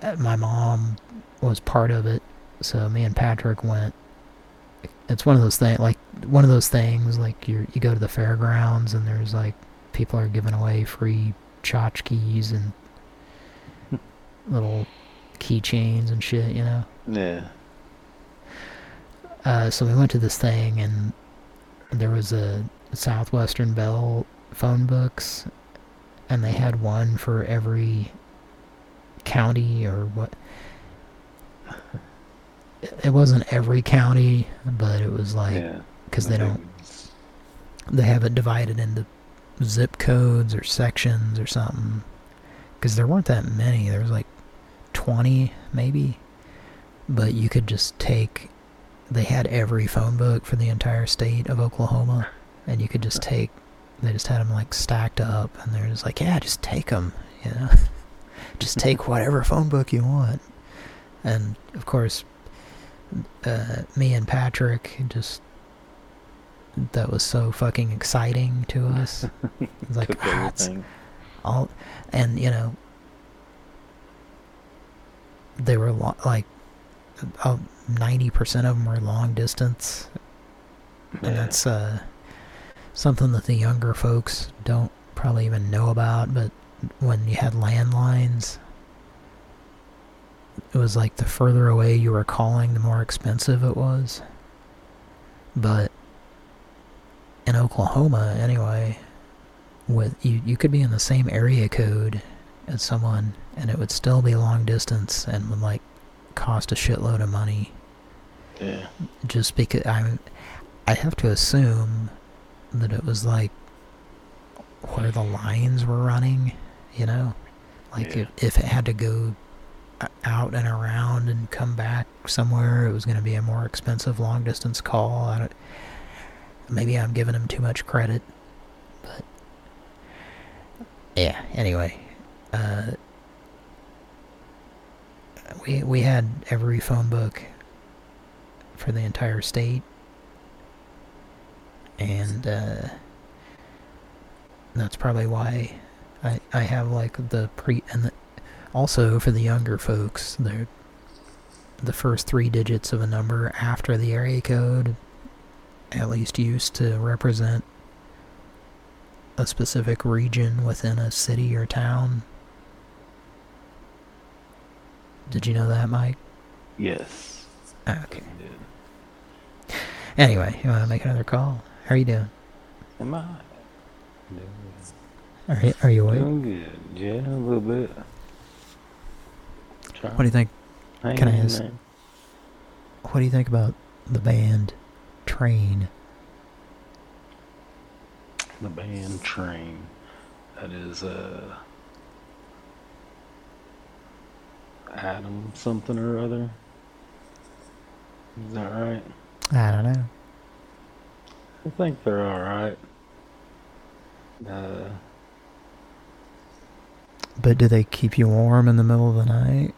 uh, my mom was part of it. So me and Patrick went. It's one of those things like one of those things like you you go to the fairgrounds and there's like people are giving away free tchotchkes and little keychains and shit you know? Yeah. uh, so we went to this thing and there was a Southwestern Bell phone books and they had one for every county or what. It wasn't every county but it was like because the they don't they have it divided into zip codes or sections or something. Because there weren't that many. There was like 20 maybe. But you could just take they had every phone book for the entire state of Oklahoma. And you could just take they just had them like stacked up. And they're just like yeah just take them you know? Just take whatever phone book you want. And of course uh, me and Patrick just that was so fucking exciting to us. It's like ah, it's all and you know they were lo- like uh, 90% of them were long distance. And that's uh something that the younger folks don't probably even know about but when you had landlines it was like the further away you were calling the more expensive it was. But in Oklahoma anyway with you you could be in the same area code as someone and it would still be long distance and would like cost a shitload of money Yeah. just because I I have to assume that it was like where the lines were running, you know? Like Yeah. if, if it had to go uh, out and around and come back somewhere, it was going to be a more expensive long distance call. I don't, maybe I'm giving him too much credit, but yeah, anyway, uh, we, we had every phone book for the entire state and uh, that's probably why I I have like the pre and the, also for the younger folks the the first three digits of a number after the area code at least used to represent a specific region within a city or town. Did you know that, Mike? Yes. Ah, Okay. Anyway, you want to make another call? How are you doing? Am I? Are you, are you awake? Doing good. Yeah, a little bit. What do you think? Hang Can I ask? What do you think about the band Train? The band Train. That is, uh... Adam something or other. Is that right? I don't know. I think they're alright. Uh, But do they keep you warm in the middle of the night?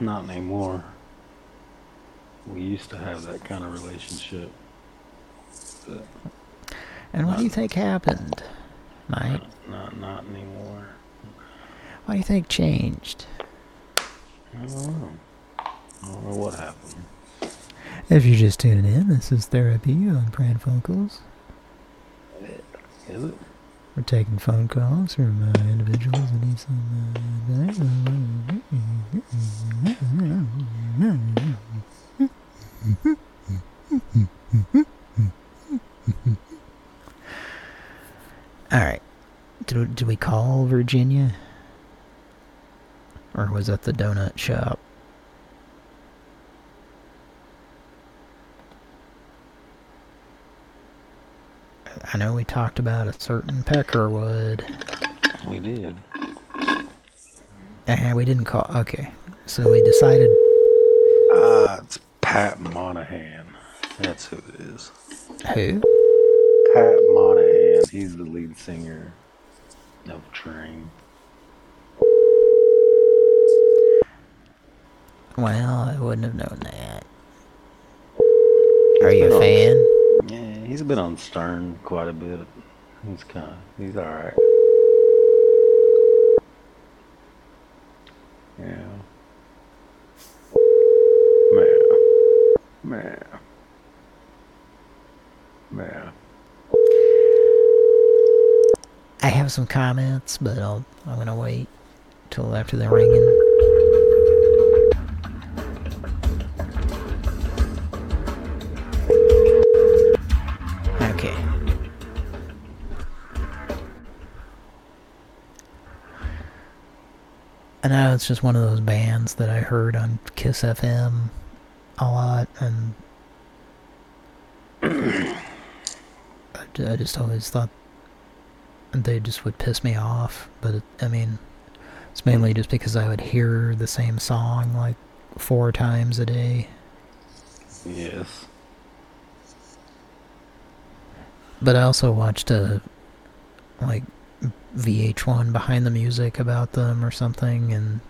not anymore. We used to have that kind of relationship. but And what do you think happened, Mike? not not anymore. What do you think changed? I don't know. I don't know what happened. If you're just tuning in, this is Therapy on Pran Funkels. Is it? We're taking phone calls from uh, individuals that need some... Alright. Did, did we call Virginia? Or was that the donut shop? I know we talked about a certain Peckerwood. We did. And we didn't call. Okay. So we decided. Ah, it's Pat Monahan. That's who it is. Who? Pat Monahan. He's the lead singer of Train. Well, I wouldn't have known that. Are you a fan? Yeah, he's been on Stern quite a bit. He's kind of, he's alright. Yeah. Man. Man. I have some comments, but I'll, I'm gonna wait till after the ringing. Okay. I know it's just one of those bands that I heard on Kiss FM a lot, and I I just always thought they just would piss me off. But it, I mean, it's mainly just because I would hear the same song like four times a day. Yes. But I also watched a like VH1 behind the music about them or something, and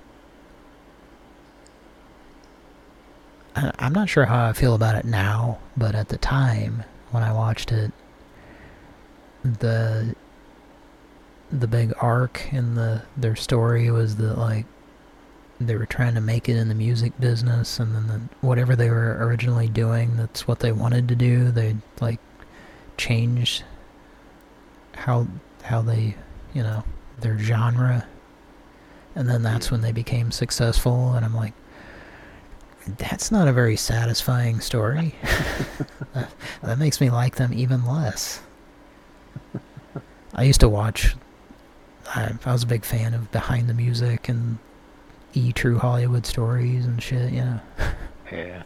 Uh, I'm not sure how I feel about it now. But at the time when I watched it, the the big arc in the their story was that like they were trying to make it in the music business and then the, whatever they were originally doing that's what they wanted to do they like changed how how they you know their genre and then that's when they became successful and I'm like that's not a very satisfying story that, that makes me like them even less I used to watch I, I was a big fan of Behind the Music and E True Hollywood Stories and shit, you know. Yeah.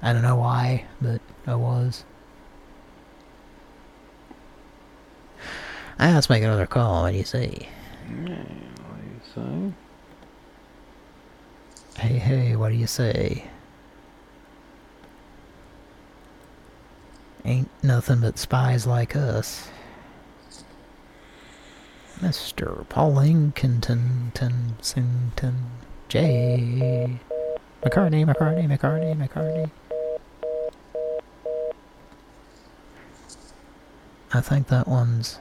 I don't know why, but I was. Ah, let's make another call. What do you say? Yeah, what do you say? Hey, hey, what do you say? Ain't nothing but spies like us. Mr. Paulington, Sington, J. McCartney, McCartney, McCartney, McCartney. I think that one's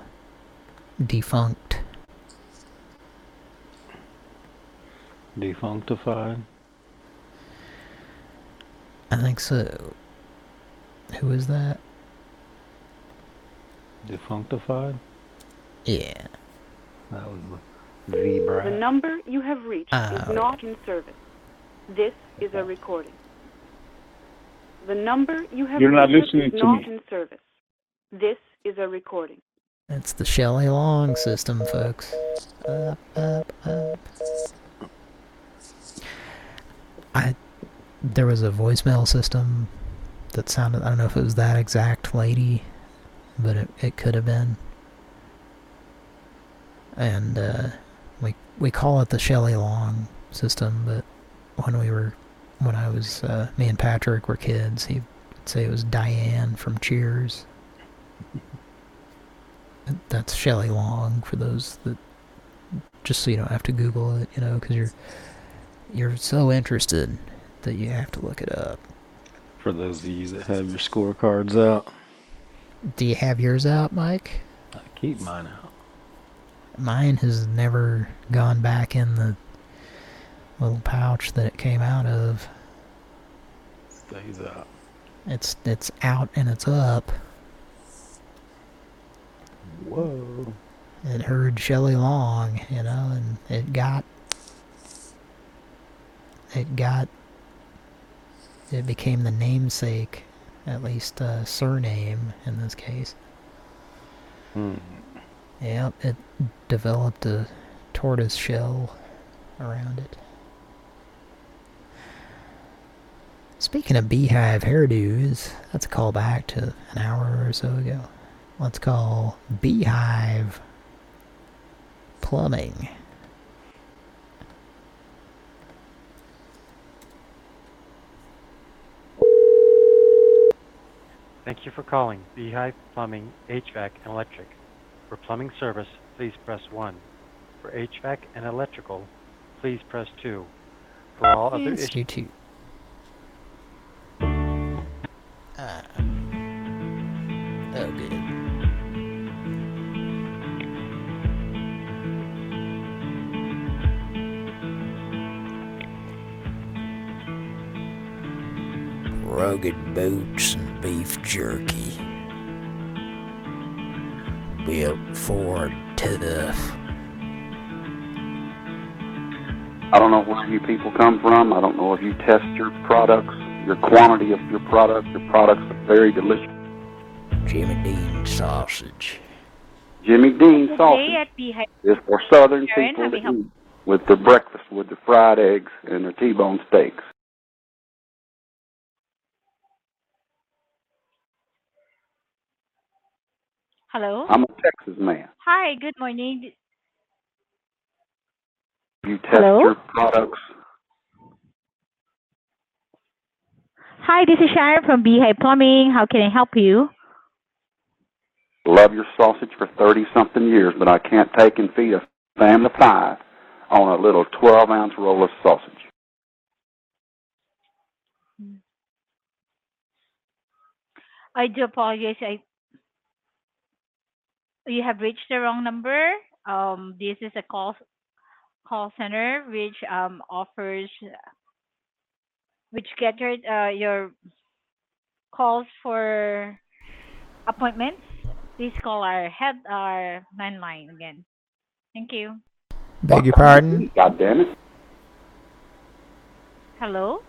defunct. Defunctified? I think so. Who is that? Defunctified? Yeah. That was the V The number you have reached Ah, is not in service. This is a recording. The number you have You're not reached listening is to not me. in service. This is a recording. It's the Shelley Long system, folks. Up, up, up. I there was a voicemail system that sounded I don't know if it was that exact lady, but it it could have been. And uh we we call it the Shelley Long system, but when we were when I was uh me and Patrick were kids, he'd say it was Diane from Cheers. That's Shelley Long for those that just so you don't have to Google it, you know, because you're you're so interested that you have to look it up. For those of you that have your scorecards out. Do you have yours out, Mike? I keep mine out. Mine has never gone back in the little pouch that it came out of. Stays out. It's it's out and it's up. Whoa. It heard Shelley Long, you know, and it got it got it became the namesake, at least uh, surname in this case. Hmm. Yep, it developed a tortoise shell around it. Speaking of beehive hairdos, that's a callback to an hour or so ago. Let's call beehive plumbing. Thank you for calling Beehive Plumbing, HVAC, and Electric. For plumbing service, please press 1. For HVAC and electrical, please press 2. For all other Let's issues... do two. Ah. Oh, good. Rugged boots and beef jerky. Built for tough. I don't know where you people come from. I don't know if you test your products, your quantity of your product. Your products are very delicious. Jimmy Dean sausage. Jimmy Dean sausage is for Southern people how may I to eat with their breakfast, with their fried eggs and their T-bone steaks. Hello. I'm a Texas man. Hi. Good morning. You test Hello? your products. Hi, this is Sharon from Beehive Plumbing. How can I help you? Love your sausage for 30 something years, but I can't take and feed a family of five on a little 12 ounce roll of sausage. I do apologize. I you have reached the wrong number. Um, this is a call call center which um offers which catered uh, your calls for appointments. Please call our head our landline again. Thank you. Beg your pardon? God damn it. Hello.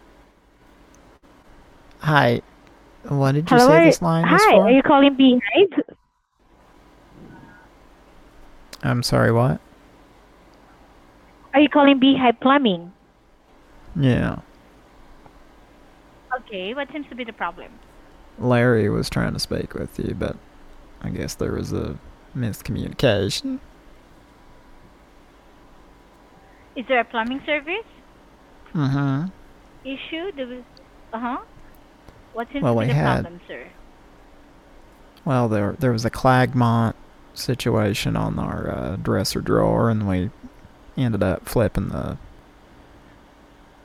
Hi. What did you Hello. say this line was hi. Are you calling Beehive? I'm sorry, what? Are you calling Beehive Plumbing? Yeah. Okay. What seems to be the problem? Larry was trying to speak with you, but I guess there was a miscommunication. Is there a plumbing service Mm-hmm. issue? Uh huh. What seems Well, to be we the had- problem, sir? Well, there there was a Clagmont situation on our uh, dresser drawer, and we ended up flipping the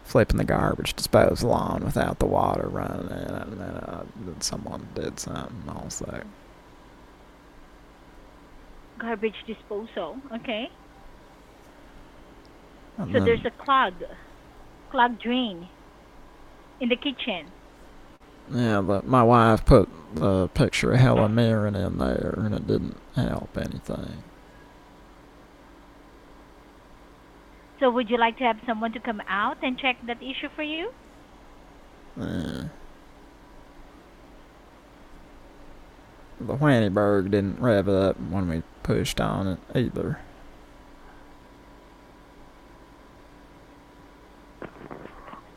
flipping the garbage disposal on without the water running in it, and then uh, someone did something also. Garbage disposal. Okay. And So then- there's a clog, clog drain in the kitchen. Yeah, but my wife put a picture of Helen Mirren in there, and it didn't help anything. So would you like to have someone to come out and check that issue for you? Eh. The Whannyberg didn't rev it up when we pushed on it either.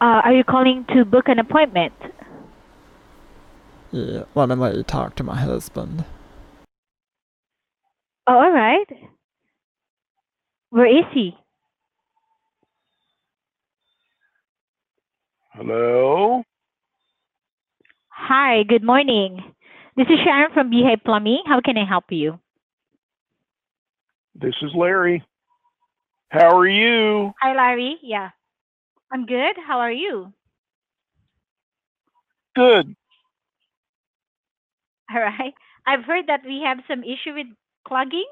Uh, are you calling to book an appointment? Yeah, let me let you talk to my husband. Oh, all right. Where is he? Hello? Hi, good morning. This is Sharon from Beehive Plumbing. How can I help you? This is Larry. How are you? Hi, Larry. Yeah. I'm good. How are you? Good. All right. I've heard that we have some issue with clogging.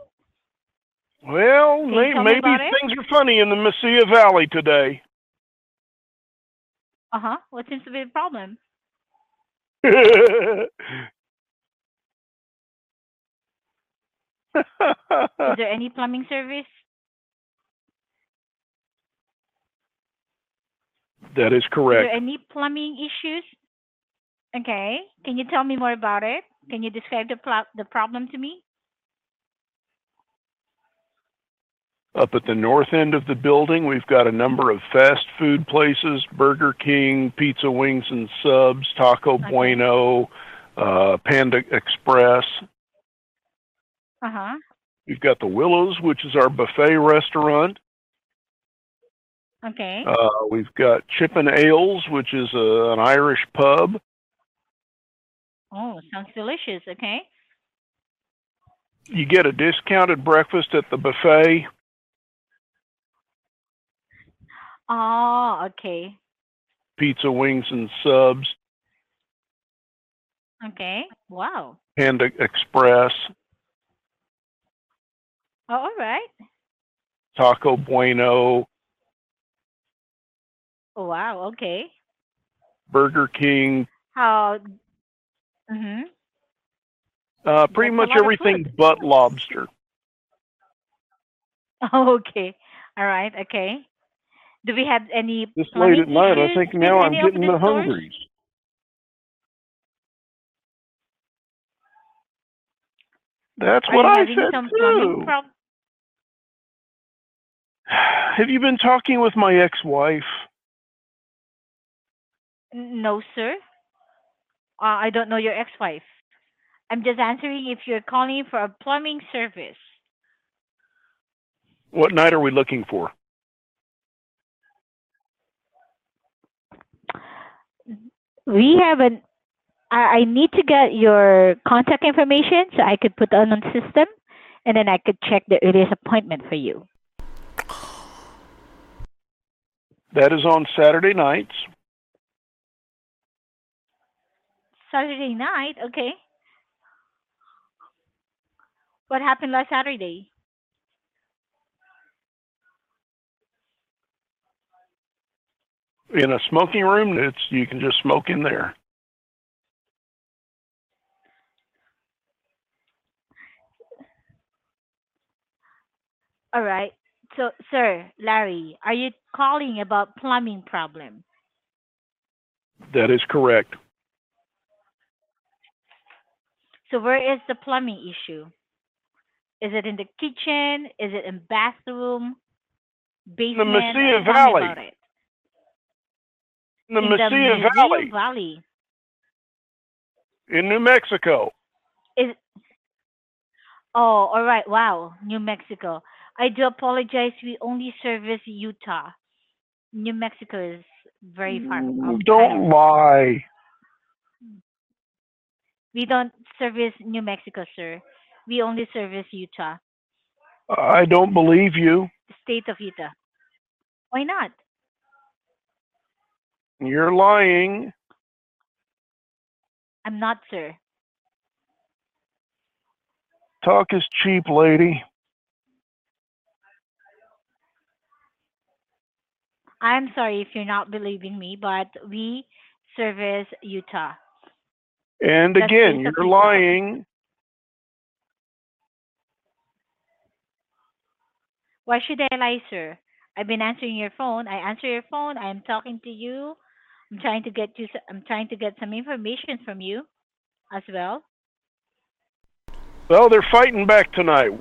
Well, may, maybe things are funny in the Mesilla Valley today. Uh huh. What seems to be the problem? Is there any plumbing service? that is Is correct. there any plumbing issues? Okay. Can you tell me more about it? Can you describe the pl- the problem to me? Up at the north end of the building, we've got a number of fast food places Burger King, Pizza Wings and Subs, Taco Bueno, uh, Panda Express. Uh huh. We've got the Willows, which is our buffet restaurant. Okay. Uh, we've got Chippin Ales, which is a, an Irish pub. Oh, sounds delicious. Okay. You get a discounted breakfast at the buffet. Oh, okay. Pizza Wings and Subs, Okay. Wow. Panda Express, Oh, all right. Taco Bueno, Oh, wow. Okay. Burger King, How? Mhm. uh, pretty That's much everything but lobster. Okay. All right. Okay. Do we have any This late at night, I think now I'm getting the hungries. That's Are what I said too. Have you been talking with my ex-wife? No, sir. Uh, I don't know your ex-wife. I'm just answering if you're calling for a plumbing service. What night are we looking for? We have an. I, I need to get your contact information so I could put on the system, and then I could check the earliest appointment for you. That is on Saturday nights. Saturday night, okay. What happened last Saturday? In a smoking room, it's you can just smoke in there. All right. So, sir, Larry, are you calling about plumbing problem? That is correct. So, where is the plumbing issue? Is it in the kitchen? Is it in bathroom? Basement? Mesilla Tell Valley. In the in Mesilla Mesilla Valley Valley. in New Mexico. Is oh, all right. Wow, New Mexico. I do apologize. We only service Utah. New Mexico is very far. Mm, kind Don't lie. We don't service New Mexico, sir. We only service Utah, I don't believe you. state of Utah. Why not? You're lying. I'm not, sir. Talk is cheap, lady. I'm sorry if you're not believing me, but we service Utah. And That's again, you're lying. Why should I lie, sir? I've been answering your phone. I answer your phone. I'm talking to you. I'm trying to get you. I'm trying to get some information from you, as well. Well, they're fighting back tonight.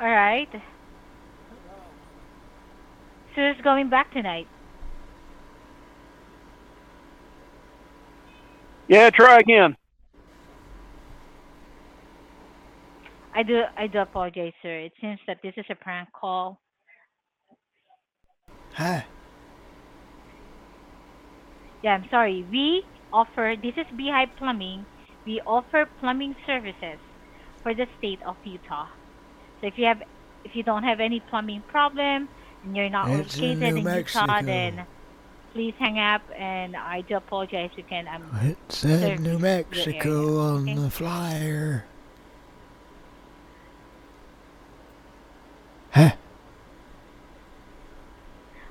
All right. So it's going back tonight. Yeah, try again. I do. I do apologize, sir. It seems that this is a prank call. Hi. Yeah, I'm sorry. We offer. This is Beehive Plumbing. We offer plumbing services for the state of Utah. So if you have, if you don't have any plumbing problem and you're not It's in located New in Utah, Mexico. then please hang up, and I do apologize again. I'm It said New Mexico area, on okay? the flyer.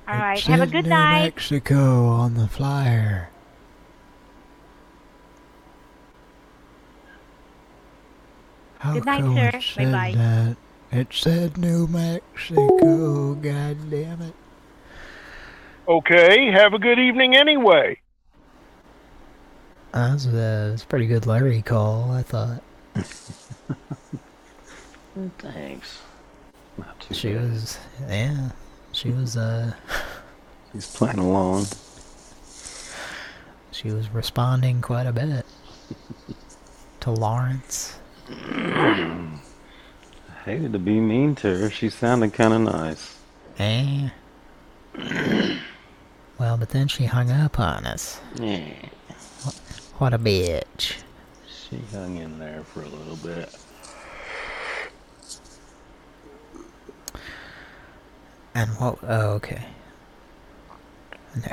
All It right. Have a good New night. Mexico on the flyer. How Good night, sir. Bye-bye. that? It said New Mexico. God damn it. Okay, have a good evening anyway. That's a, that's a pretty good Larry call, I thought. Thanks. Not too She bad. was, yeah, she was, uh, He's playing along. she was responding quite a bit to Lawrence. Hated to be mean to her. She sounded kind of nice. Eh? well, but then she hung up on us. Yeah. What, what a bitch. She hung in there for a little bit. And what, oh, okay.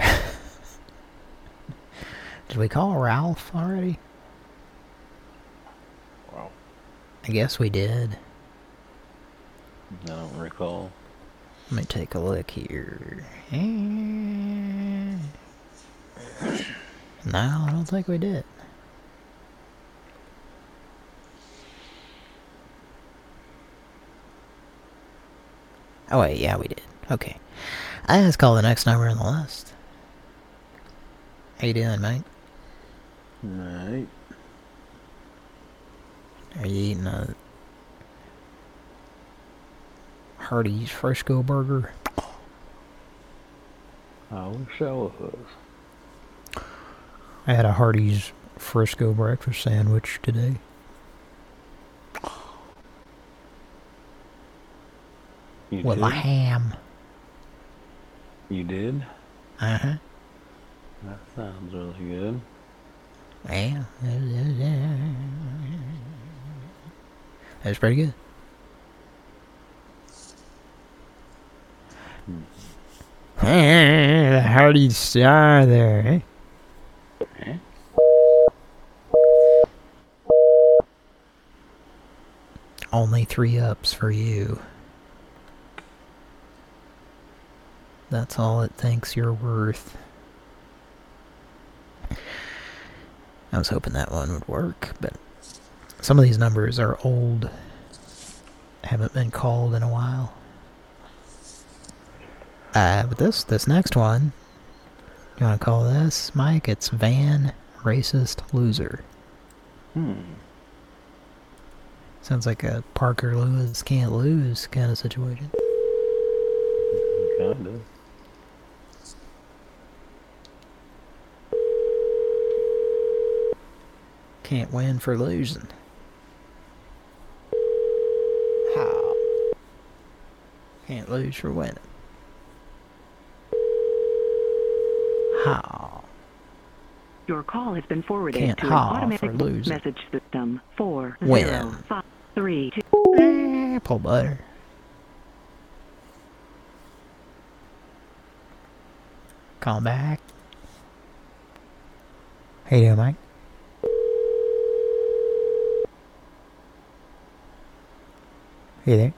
Did we call Ralph already? Wow. I guess we did. I don't recall. Let me take a look here. No, I don't think we did. Oh wait, yeah, we did. Okay. I let's call the next number on the list. How you doing, mate? Right. Are you eating a Hardee's Frisco burger? I wish I was. I had a Hardee's Frisco breakfast sandwich today. You with did? a ham. You did? Uh huh. That sounds really good. Yeah. That's pretty good. The Hardee's star there, eh? Only three ups for you. That's all it thinks you're worth. I was hoping that one would work, but some of these numbers are old. Haven't been called in a while. Uh, but this, this next one, you want to call this, Mike? It's Van Racist Loser. Hmm. Sounds like a Parker Lewis can't lose kind of situation. Kind of. Can't win for losing. How? Can't lose for winning. How? Your call has been forwarded Can't to an automatic losing. message system. Four When? zero five three two. Eh, Apple butter. Call back. How you doing, Mike? Hey there.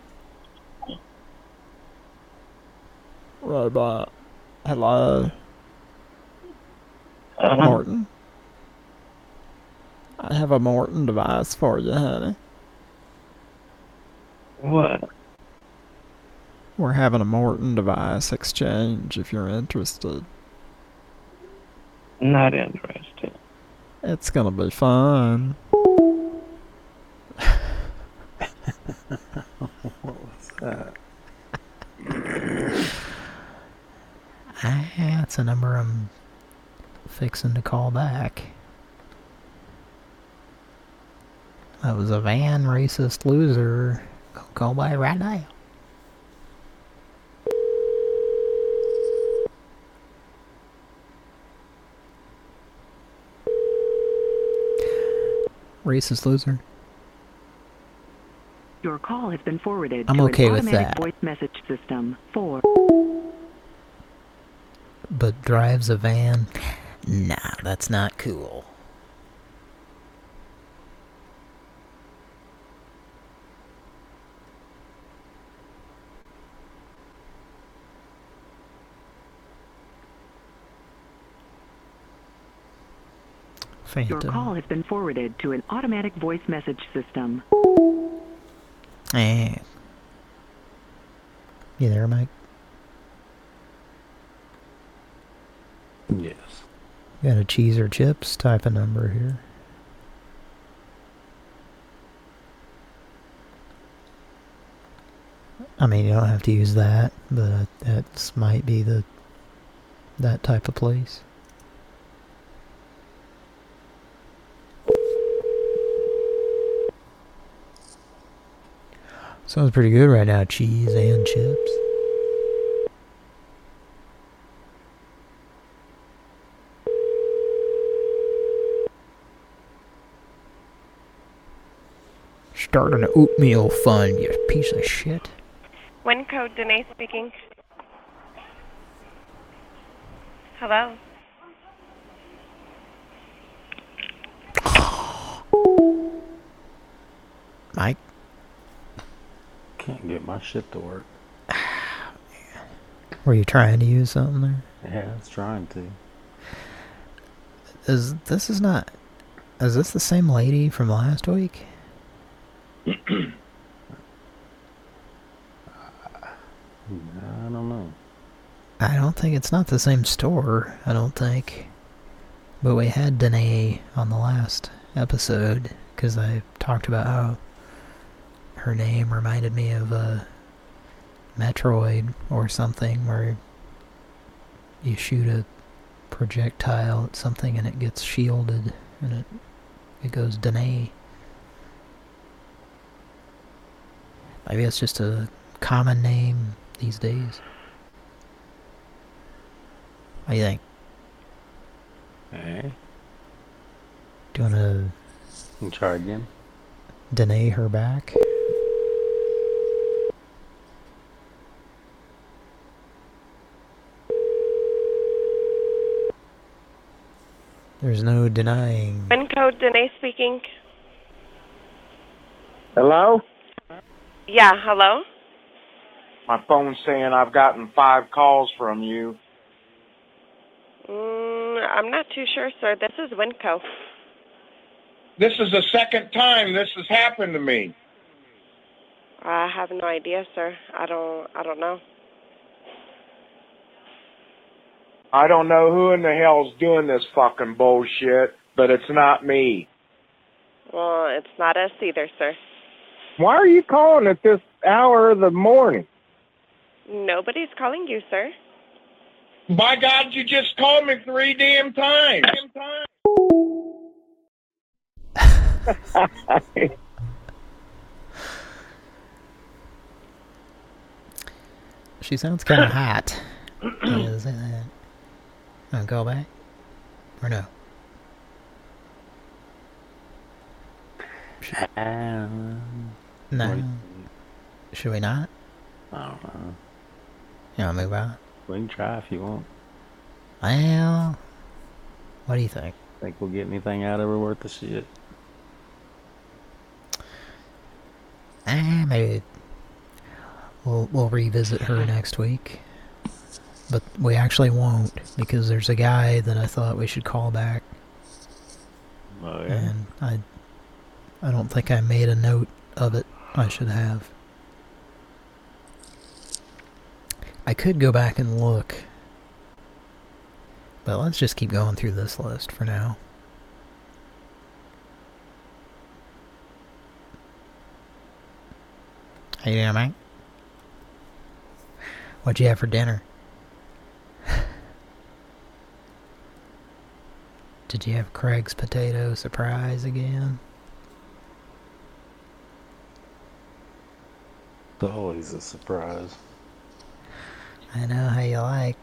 Robot. Hello. Morton. I have a Morton device for you, honey. What? We're having a Morton device exchange if you're interested. Not interested. It's gonna be fun. what was that? Ah, that's a number I'm fixing to call back. That was a van racist loser. Call by right now. Racist loser. Your call has been forwarded I'm to okay with that. voice message system. Four. but drives a van. Nah, that's not cool. Phantom. Your call has been forwarded to an automatic voice message system. Eh. You there, Mike? Yes. Got a cheese or chips type of number here. I mean, you don't have to use that, but that might be the that type of place. Sounds pretty good right now, cheese and chips. Start an oatmeal fund, you piece of shit. Wincode Danae speaking. Hello. Mike? Can't get my shit to work. Were you trying to use something there? Yeah, I was trying to. Is this is not is this the same lady from last week? I don't know. I don't think it's not the same store, I don't think. But we had Danae on the last episode because I talked about how her name reminded me of a Metroid or something where you shoot a projectile at something and it gets shielded and it it goes Danae. Maybe it's just a common name these days. What do you think? Hey, Do you want to you try again. Danae her back? There's no denying. Wincode Danae speaking. Hello? Yeah, hello? My phone's saying I've gotten five calls from you. Mm, I'm not too sure, sir. This is Winco. This is the second time this has happened to me. I have no idea, sir. I don't. I don't know. I don't know who in the hell's doing this fucking bullshit, but it's not me. Well, it's not us either, sir. Why are you calling at this hour of the morning? Nobody's calling you, sir. By God, you just called me three damn times. She sounds kind of hot. Is it? Want go back? Or no? Um, No. What- Should we not? I don't know. You want to move on? We can try if you want. Well, what do you think? Think we'll get anything out of her worth of shit? Eh, maybe we'll we'll revisit her next week. But we actually won't because there's a guy that I thought we should call back, Oh, yeah. and I I don't think I made a note of it. I should have. I could go back and look. But let's just keep going through this list for now. How you doing? What'd you have for dinner? Did you have Craig's potato surprise again? Always a surprise. I know how you like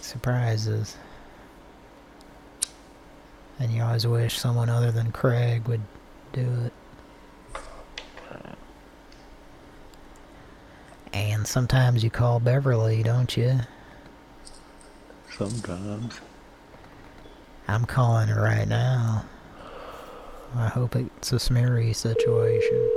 surprises. And you always wish someone other than Craig would do it. And sometimes you call Beverly, don't you? Sometimes. I'm calling her right now. I hope it's a smeary situation.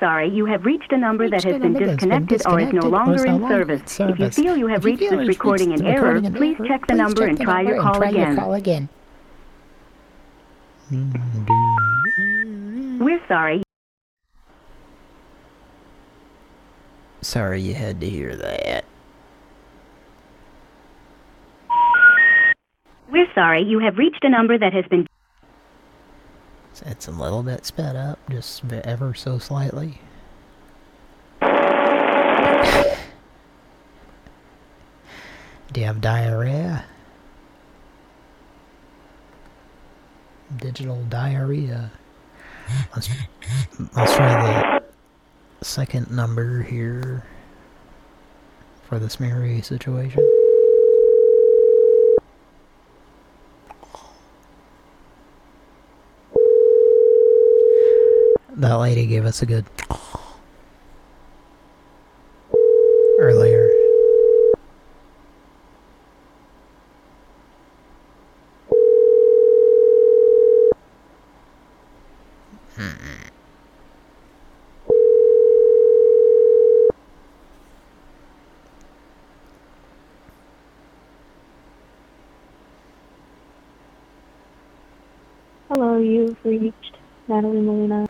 Sorry, you have reached a number that Reached a has been number that's been disconnected or is no disconnected or longer is no in longer in service. If you feel you have you reached feel this recording in the error, please check the please number check and the try number your and call try your again. call again. We're sorry. Sorry you had to hear that. We're sorry, you have reached a number that has been It's a little bit sped up, just ever so slightly. Do you have diarrhea? Digital diarrhea. Let's let's try the second number here for this smeary situation. That lady gave us a good earlier. Hello, you've reached Natalie Molina.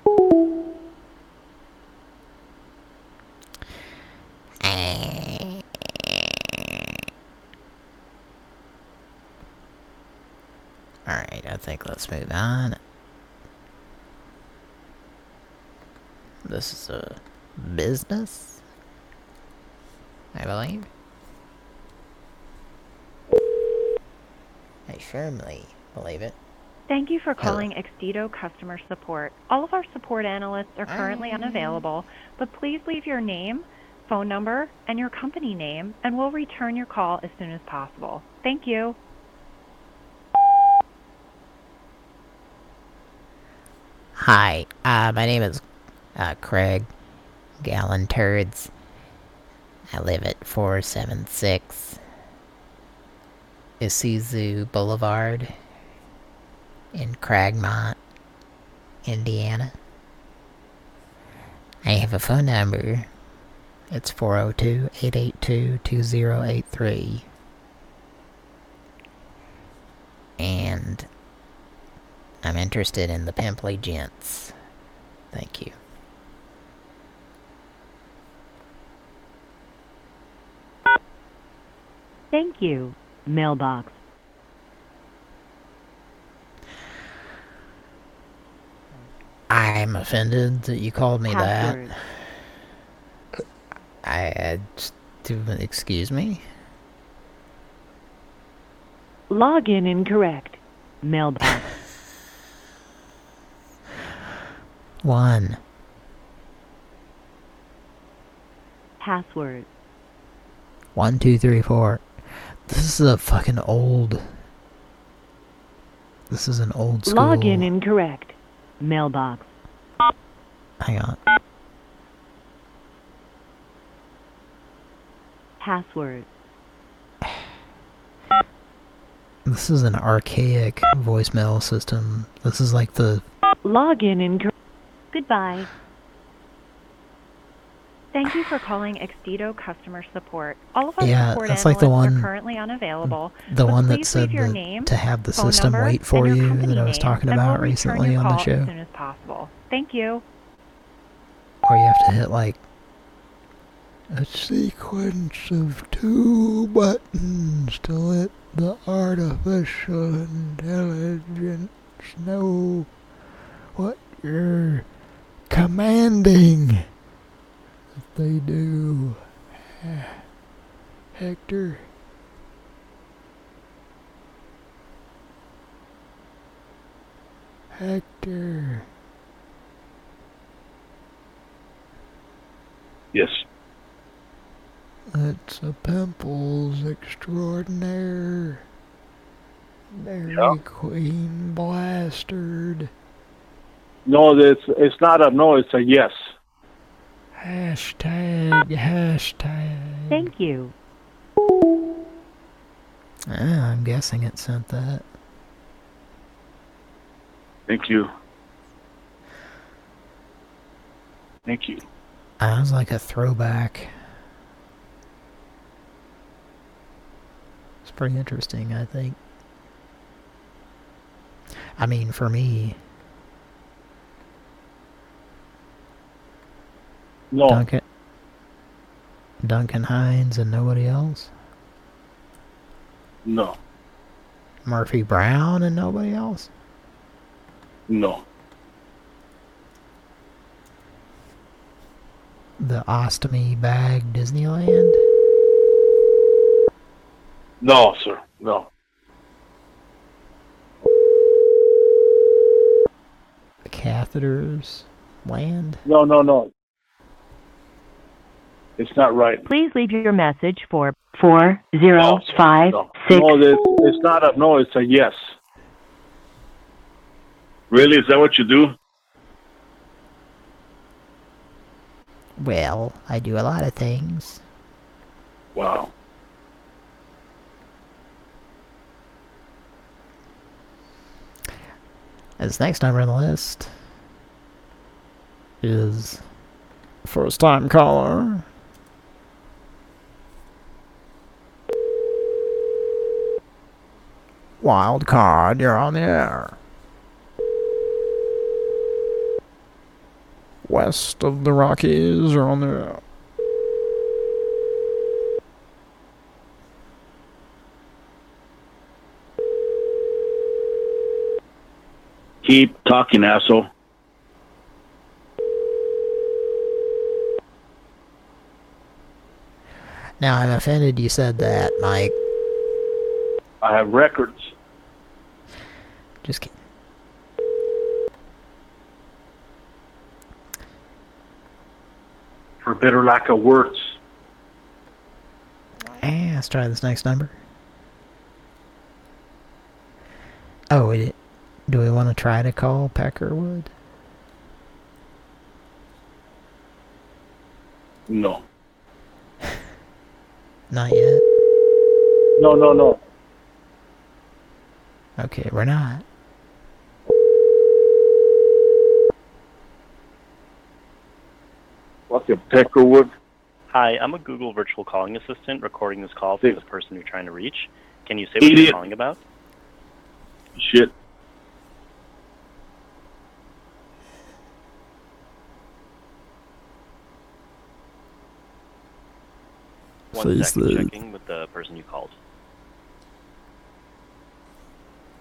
Alright, I think let's move on. This is a business, I believe. I firmly believe it. Thank you for Hello. calling Extito customer support. All of our support analysts are currently unavailable, but please leave your name, phone number, and your company name, and we'll return your call as soon as possible. Thank you. Hi, uh, my name is uh, Craig Gallon Turds. I live at 476 Isuzu Boulevard in Cragmont, Indiana. I have a phone number. It's 402-882-2083. And I'm interested in the pimply gents. Thank you. Thank you. Mailbox. I'm offended that you called me Password. that. I, I just, excuse me? Login incorrect. Mailbox. One. Password. One, two, three, four. This is a fucking old... This is an old school... Login incorrect. Mailbox. Hang on. Password. This is an archaic voicemail system. This is like the... Login incorrect. Goodbye. Thank you for calling Extito customer support. All of our Yeah, support that's like the one- are currently unavailable. The one that said the- name, to have the system number, wait for you that I was talking we'll about recently on the show. As soon as possible. Thank you. Or you have to hit like... A sequence of two buttons to let the artificial intelligence know what you're commanding that they do. Hector. Hector. Yes. It's a pimples extraordinaire. Dairy Queen bastard. No, it's it's not a no. It's a yes. Hashtag, hashtag. Thank you. Ah, I'm guessing it sent that. Thank you. Thank you. Sounds like a throwback. It's pretty interesting, I think. I mean, for me, No. Duncan, Duncan Hines and nobody else? No. Murphy Brown and nobody else? No. The Ostomy Bag Disneyland? No, sir. No. The Catheters Land? No, no, no. It's not right. Please leave your message for four zero five No, six. no it's, it's not a no. It's a yes. Really? Is that what you do? Well, I do a lot of things. Wow. This next number on the list is First time caller. Wild card, you're on the air. West of the Rockies, you're on the air. Keep talking, asshole. Now, I'm offended you said that, Mike. I have records. Just kidding. For better lack of words. Eh, let's try this next number. Oh, it, do we want to try to call Peckerwood? No. Not yet. No, no, no. Okay, we're not. Fucking Peckerwood. Hi, I'm a Google virtual calling assistant recording this call for the person you're trying to reach. Can you say what Idiot. you're calling about? Shit. One Please second, leave. checking with the person you called.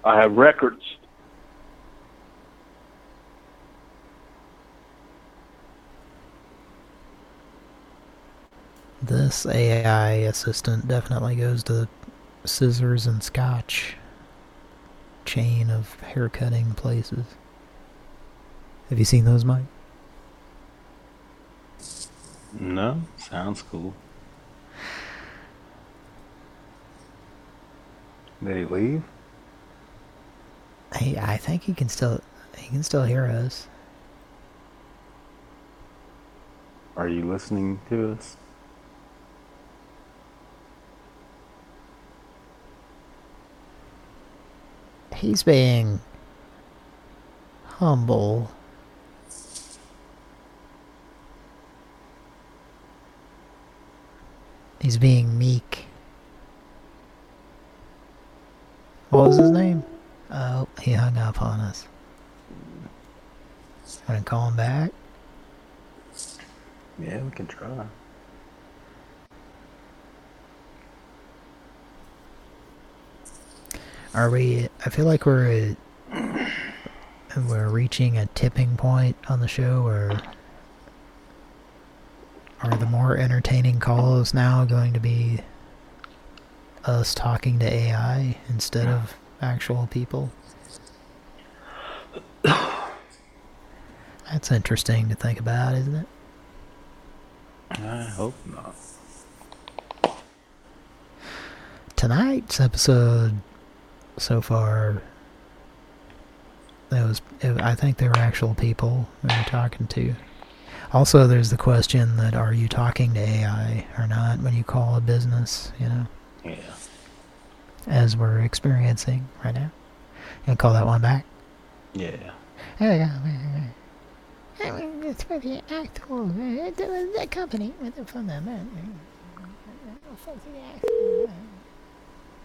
I have records. This AI assistant definitely goes to the scissors and scotch chain of haircutting places. Have you seen those, Mike? No, sounds cool. Did he leave? Hey, I think he can still he can still hear us. Are you listening to us? He's being humble. He's being meek. What was his name? Oh, he hung up on us. Want to call him back? Yeah, we can try. Are we? I feel like we're we're reaching a tipping point on the show, or are the more entertaining calls now going to be us talking to AI instead of actual people? That's interesting to think about, isn't it? I hope not. Tonight's episode so far, that was, I think they were actual people we were talking to. Also, there's the question that are you talking to AI or not when you call a business, you know? Yeah. As we're experiencing right now. You call that one back? Yeah. There you go. I mean, it's for the actual uh, the, the company with the phone number.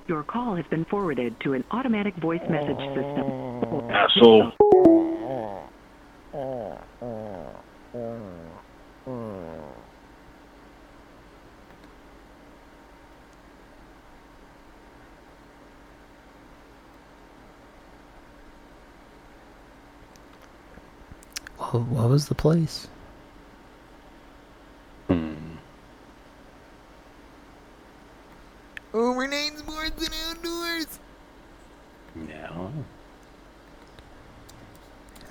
Your call has been forwarded to an automatic voice message system. Asshole. What, what was the place? Hmm. Overnight sports and outdoors. No.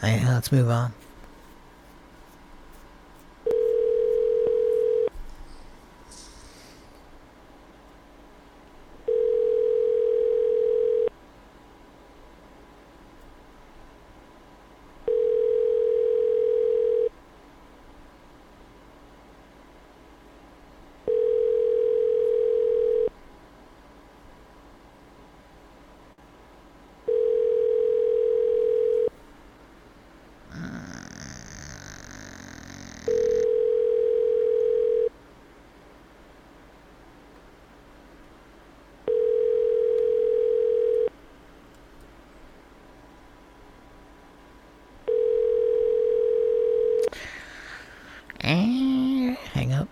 Hey, let's move on. Eh, Hang up.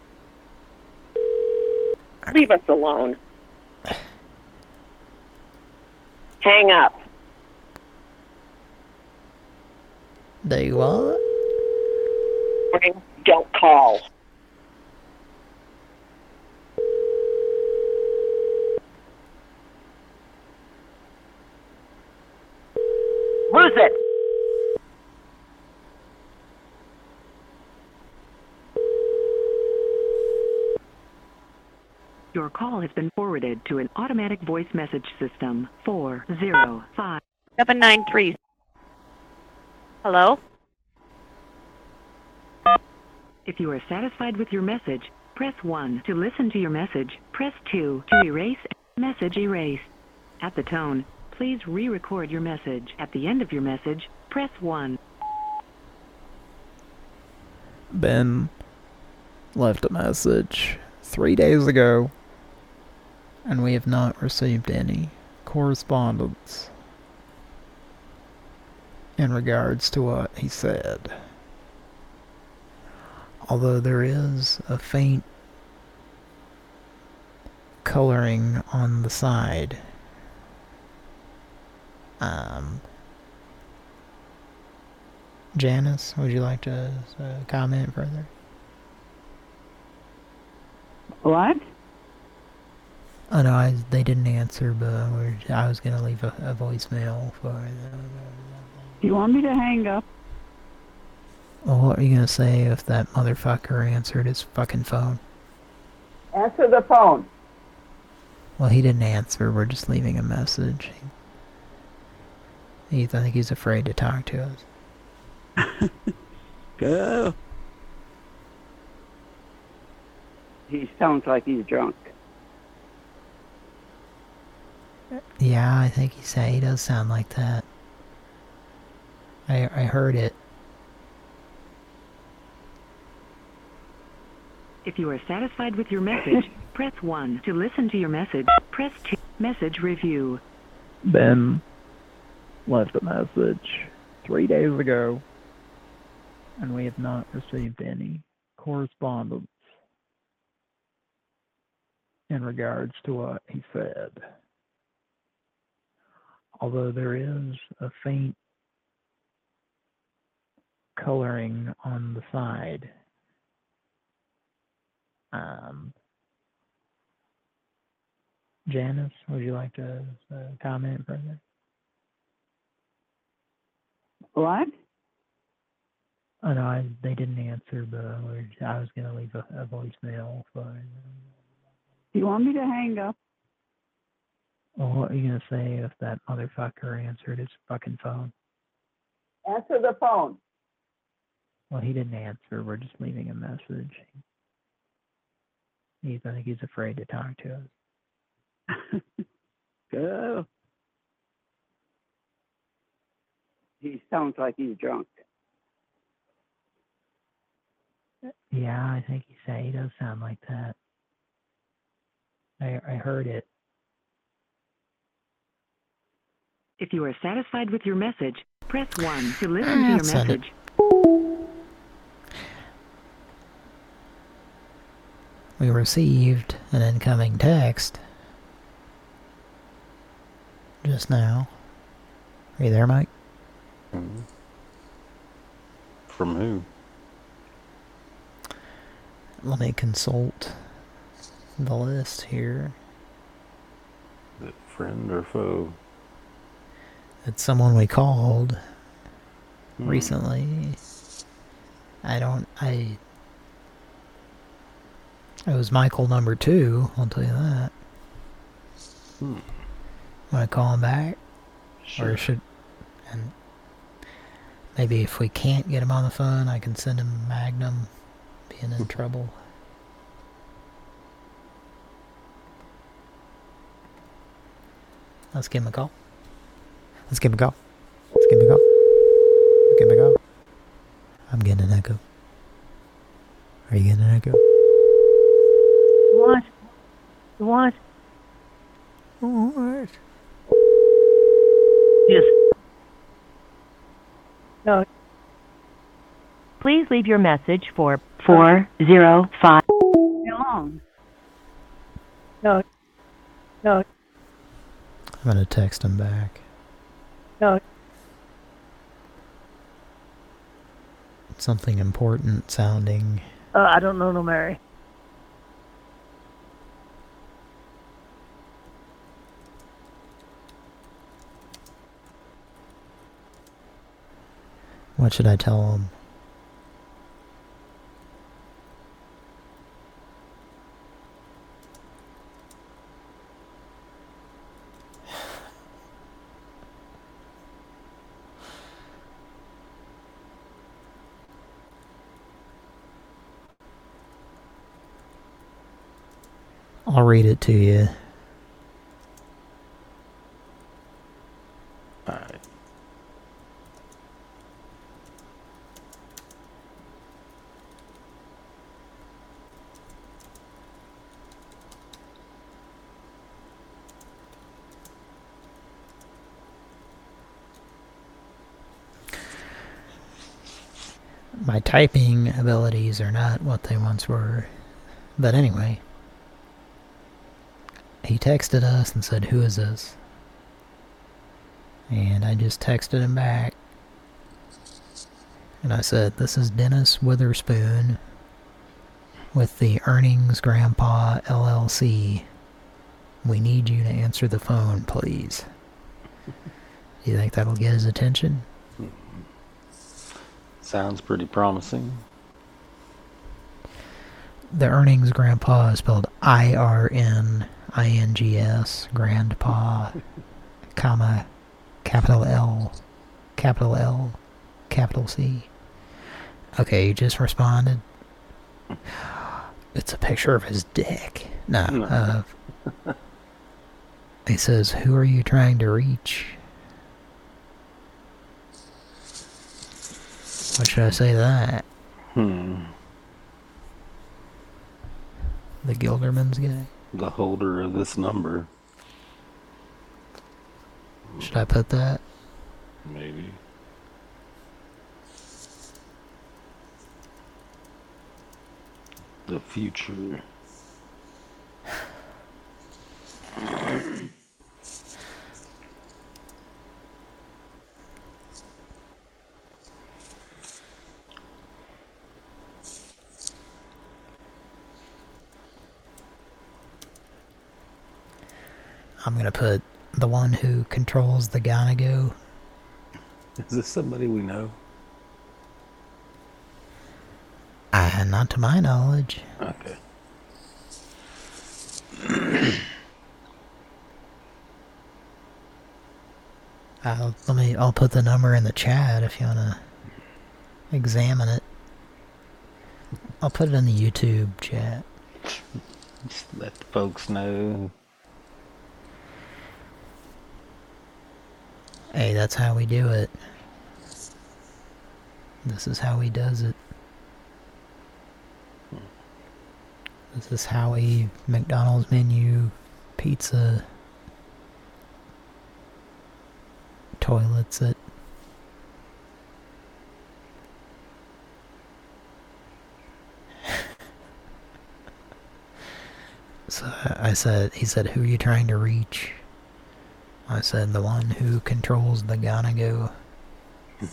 Leave us alone. Hang up. They what? Don't call. Lose it. Your call has been forwarded to an automatic voice message system. 405. Seven nine three. Hello. If you are satisfied with your message, press 1 to listen to your message. Press 2 to erase message erase. At the tone, please re-record your message. At the end of your message, press 1. Ben left a message three days ago, And we have not received any correspondence in regards to what he said. although there is a faint coloring on the side. Um, Janice, would you like to uh, comment further? What? I, they didn't answer, but we're, I was gonna leave a, a voicemail for them. You want me to hang up? Well, what are you gonna say if that motherfucker answered his fucking phone? Answer the phone. Well, he didn't answer. We're just leaving a message. He, I think he's afraid to talk to us. Go. He sounds like he's drunk. Yeah, I think he said he does sound like that. I I heard it. If you are satisfied with your message, press 1 to listen to your message. Press 2. Message review. Ben left a message three days ago, and we have not received any correspondence in regards to what he said. Although there is a faint coloring on the side. Um, Janice, would you like to uh, comment further? What? Oh no, I, they didn't answer, but I was gonna leave a, a voicemail for. You want me to hang up? Well, what are you gonna say if that motherfucker answered his fucking phone? Answer the phone. Well, he didn't answer. We're just leaving a message. He's, I think he's afraid to talk to us. Go. He sounds like he's drunk. Yeah, I think he said he does sound like that. I I heard it. If you are satisfied with your message, press 1 to listen Ah, to your send it. message. We received an incoming text just now. Are you there, Mike? Mhm. From who? Let me consult the list here. Is it friend or foe? It's someone we called Hmm. recently. I don't, I... It was Michael number two, I'll tell you that. Hmm. Want to call him back? Sure. Or should... And maybe if we can't get him on the phone, I can send him Magnum, being in trouble. Let's give him a call. Let's give him a call. Let's give him a call. Let's give him a call. I'm getting an echo. Are you getting an echo? What? What? What? Yes. No. Please leave your message for 405. Long. No. No. I'm gonna text him back. No. Something important sounding. Uh, I don't know no Mary. What should I tell him? I'll read it to you. My typing abilities are not what they once were. But anyway, he texted us and said, Who is this? And I just texted him back. And I said, This is Dennis Witherspoon with the Earnings Grandpa LLC. We need you to answer the phone, please. Do you think that'll get his attention? Sounds pretty promising. The Earnings Grandpa is spelled I-R-N-I-N-G-S, Grandpa, comma, capital L, capital L, capital C. Okay, you just responded. It's a picture of his dick. No, uh, he says, who are you trying to reach? What should I say to that? Hmm. The Gilderman's guy? The holder of this number. Should I put that? Maybe. The future. I'm gonna put the one who controls the Ganago. Is this somebody we know? Uh, not to my knowledge. Okay. I'll, let me. I'll put the number in the chat if you wanna examine it. I'll put it in the YouTube chat. Just let the folks know. Hey, that's how we do it. This is how he does it. This is how he McDonald's menu, pizza, toilets it. So I said, he said, who are you trying to reach? I said, the one who controls the Gonna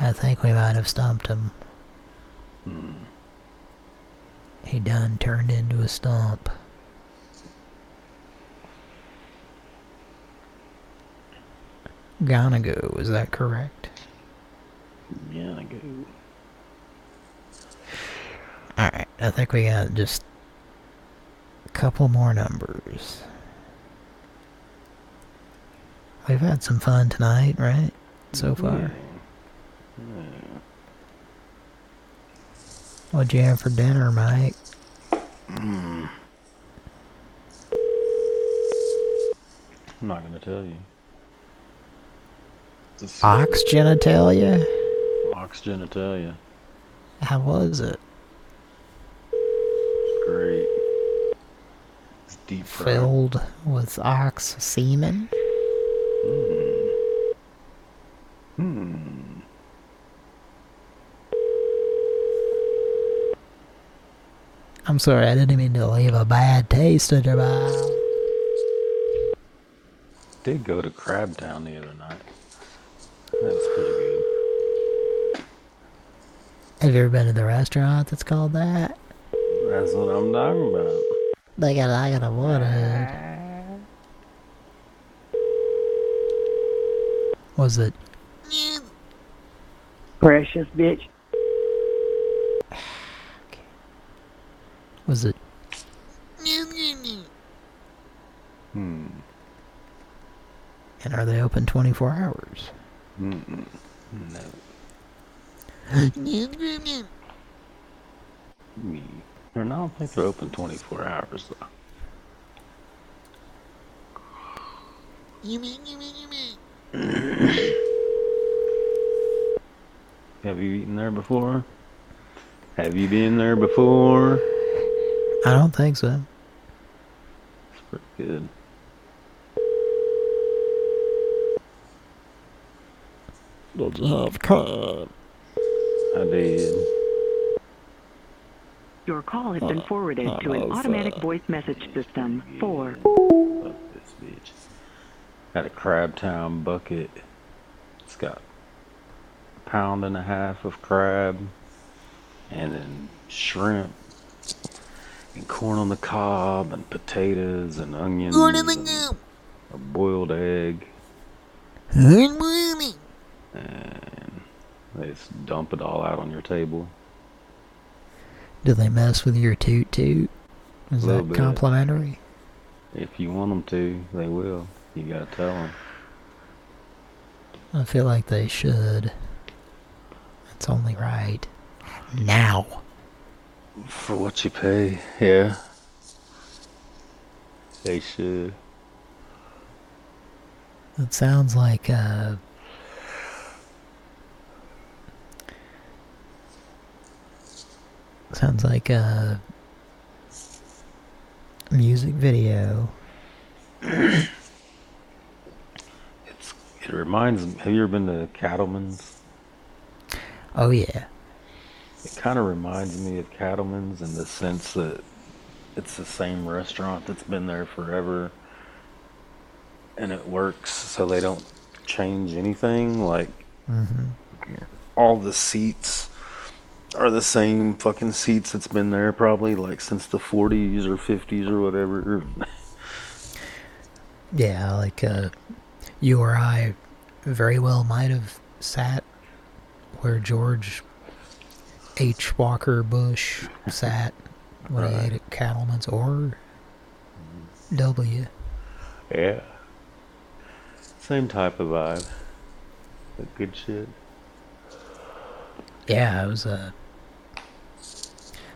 I think we might have stumped him. Hmm. He done turned into a stump. Gonna is that correct? Gonna. Alright, I think we got just a couple more numbers. We've had some fun tonight, right? So far. What'd you have for dinner, Mike? I'm not gonna tell you. It's a. Ox genitalia? Ox genitalia. How was it? Great. It's deep fried. Filled with ox semen? Hmm. I'm sorry, I didn't mean to leave a bad taste in your mouth. Did go to Crab Town the other night. That was pretty good. Have you ever been to the restaurant that's called that? That's what I'm talking about. They got, I got a water. Was it? Precious bitch. Was it? Hmm. And are they open 24 hours? No. Me. They're not, I don't think they're open 24 hours though. Have you eaten there before? Have you been there before? I don't think so. It's pretty good. Did you have crab? I did. Your call has been uh, forwarded to an automatic voice message system. Four. Fuck this bitch. Got a Crabtown bucket. It's got a pound and a half of crab, and then shrimp, and corn on the cob, and potatoes, and onions, Corn on the and cob. a boiled egg, Unbelievable. and they just dump it all out on your table. Do they mess with your toot toot? Is Little that bit. complimentary? If you want them to, they will. You gotta tell them. I feel like they should. It's only right. Now. For what you pay, yeah. They should. It sounds like uh sounds like a music video. It reminds me. Have you ever been to Cattlemen's? Oh yeah. It kind of reminds me of Cattlemen's in the sense that it's the same restaurant that's been there forever, and it works, so they don't change anything. Like Mhm. all the seats are the same fucking seats that's been there probably like since the 40s or 50s or whatever. Yeah, like uh you or I very well might have sat where George H. Walker Bush sat when he Right. ate at Cattlemen's or W. Yeah. Same type of vibe. But good shit. Yeah, it was Uh,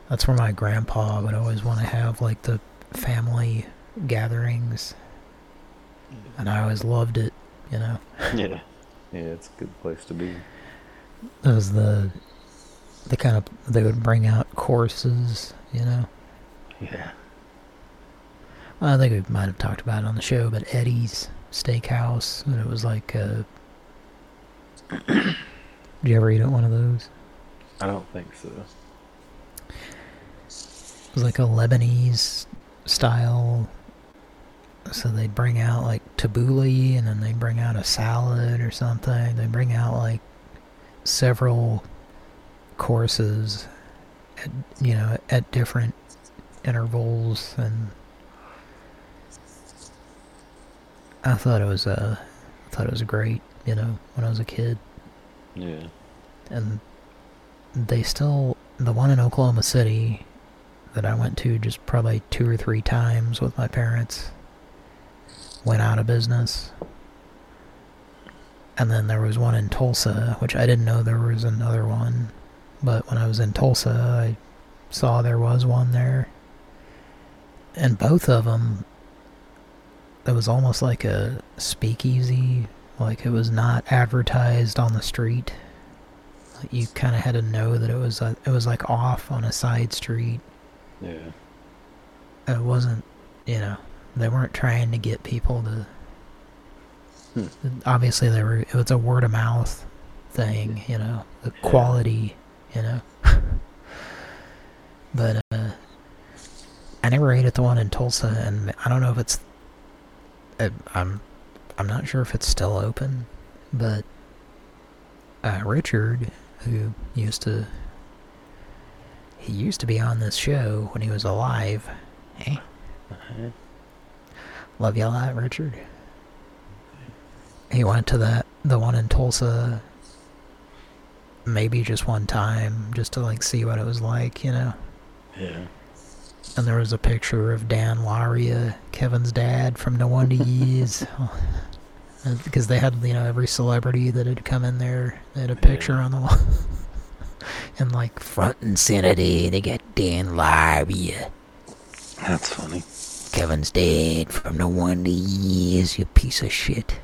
that's where my grandpa would always want to have like the family gatherings, and I always loved it. You know. Yeah. Yeah, it's a good place to be. It was the the kind of they would bring out courses. You know. Yeah. I think we might have talked about it on the show, but Eddy's Steakhouse, and it was like, uh, did you ever eat at one of those? I don't think so. It was like a Lebanese style, so they'd bring out like tabbouleh, and then they'd bring out a salad or something. They bring out like several courses, at, you know, at different intervals, and I thought it was uh, I thought it was great, you know, when I was a kid. Yeah. And they still, the one in Oklahoma City that I went to just probably two or three times with my parents went out of business. And then there was one in Tulsa, which I didn't know there was another one. But when I was in Tulsa, I saw there was one there. And both of them, it was almost like a speakeasy. Like it was not advertised on the street. You kind of had to know that it was uh, it was like off on a side street. Yeah. It wasn't, you know, they weren't trying to get people to. Obviously, they were. It was a word of mouth thing, you know, the quality, you know. but uh, I never ate at the one in Tulsa, and I don't know if it's. uh, I'm, I'm not sure if it's still open, but uh, Richard, who used to he used to be on this show when he was alive. Hey. Love you a lot, Richard. He went to that, the one in Tulsa, maybe just one time, just to like see what it was like, you know? Yeah. And there was a picture of Dan Lauria, Kevin's dad from No Wonder Years. Because uh, they had, you know, every celebrity that had come in there, they had a picture on the wall. and like front and center they got Dan Lauria. That's funny. Kevin's dead from No Wonder Years, you piece of shit.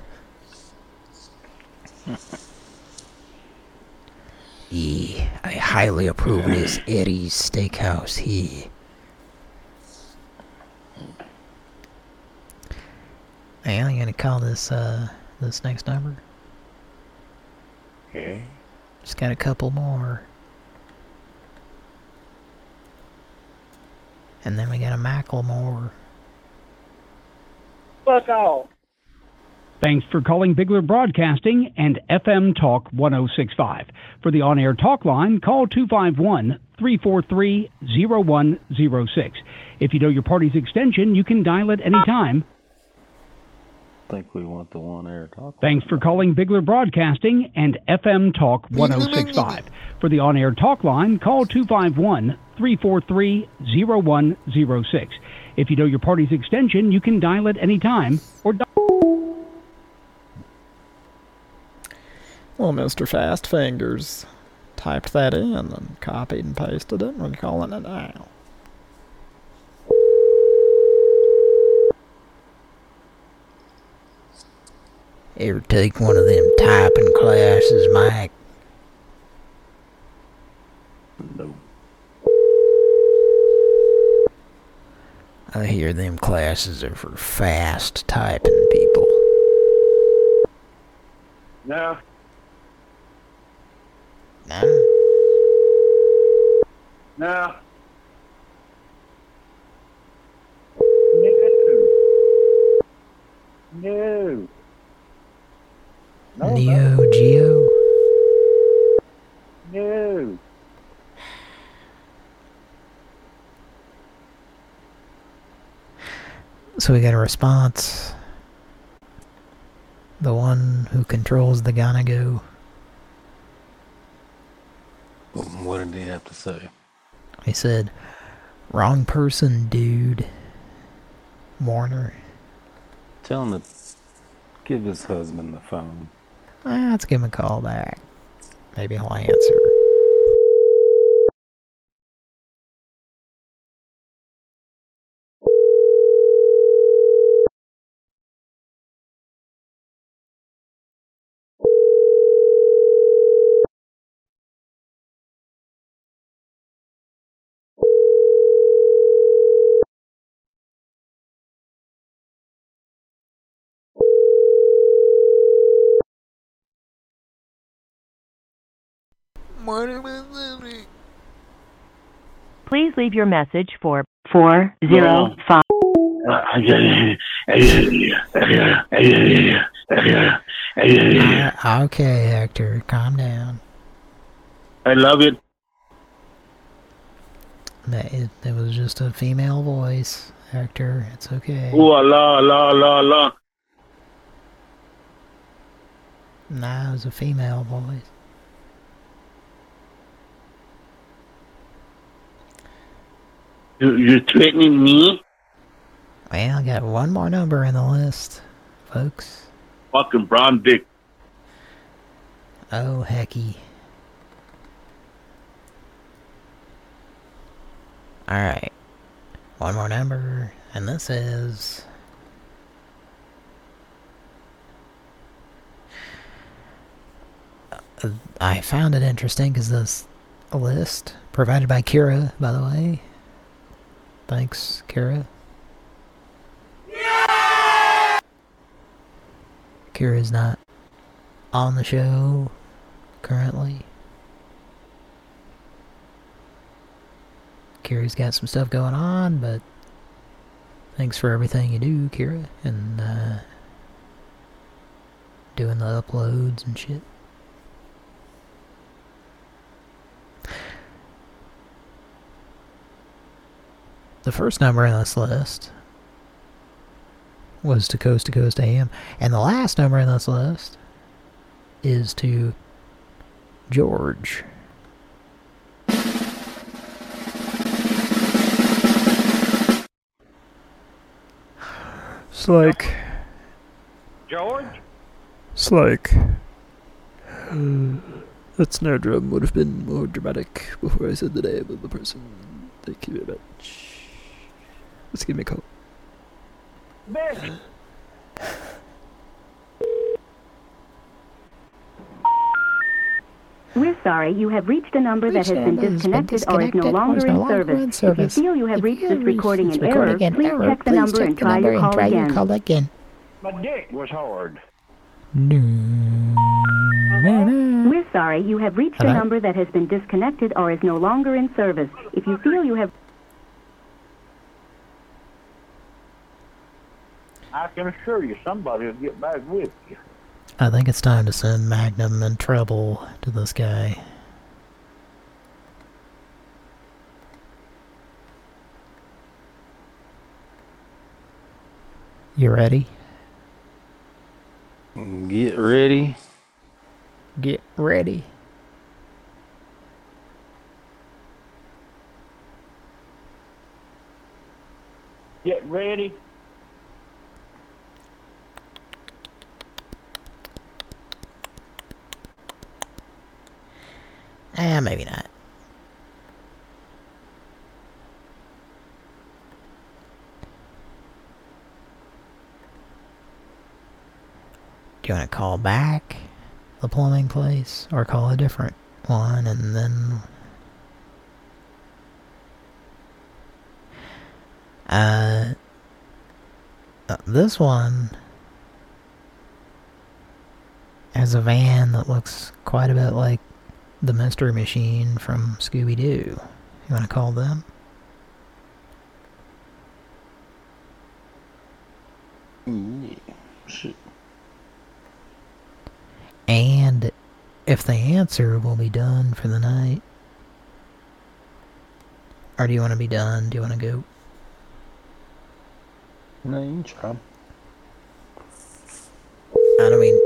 yeah, I highly approve of this Eddy's Steakhouse here. Hey, I'm gonna call this uh this next number. Yeah. Just got a couple more. And then we got a Macklemore. Fuck off. Thanks for calling Bigler Broadcasting and FM Talk 1065. For the on air talk line, call 251 343 0106. If you know your party's extension, you can dial it anytime. think we want the one air talk. Thanks for calling Bigler Broadcasting and FM Talk 1065. For the on air talk line, call 251 343 0106. If you know your party's extension, you can dial it anytime or dial. Well, Mr. Fast Fingers typed that in and copied and pasted it. We're calling it now. Ever take one of them typing classes, Mike? No. I hear them classes are for fast typing people. No. No? No. No. No. Neo Geo? No. So we got a response. The one who controls the Gonago. What did he have to say? He said, wrong person, dude. Warner. Tell him to Give his husband the phone. Ah, let's give him a call back. Maybe he'll answer. Please leave your message for 405. Ah, okay, Hector, calm down. I love it. That it, it was just a female voice, Hector. It's okay. Ooh, Allah, Allah, Allah, Allah. Nah, it was a female voice. You're threatening me? Well, I got one more number in the list, folks. Fucking brown dick. Oh, hecky. Alright. One more number, and this is... I found it interesting because this list, provided by Kira, by the way. Thanks, Kira. Kira's not on the show currently. Kira's got some stuff going on, but thanks for everything you do, Kira, and uh, doing the uploads and shit. The first number in this list was to Coast to Coast AM, and the last number in this list is to George. It's like, George? it's like, uh, that snare drum would have been more dramatic before I said the name of the person. Thank you very much. Let's give me a call. We're sorry, you have reached a number that has been disconnected or is no longer in service. If you feel you have reached this recording in error, please check the number and try your call again. call again. My dick was hard. We're sorry, you have reached a number that has been disconnected or is no longer in service. If you feel you have I can assure you somebody will get back with you. I think it's time to send Magnum and Treble to this guy. You ready? Get ready. Get ready. Get ready. Eh, maybe not. Do you want to call back the plumbing place or call a different one and then uh, uh this one has a van that looks quite a bit like the Mystery Machine from Scooby-Doo. You want to call them? Shit. And if they answer, we'll be done for the night. Or do you want to be done? Do you want to go? No, you can try. I don't mean...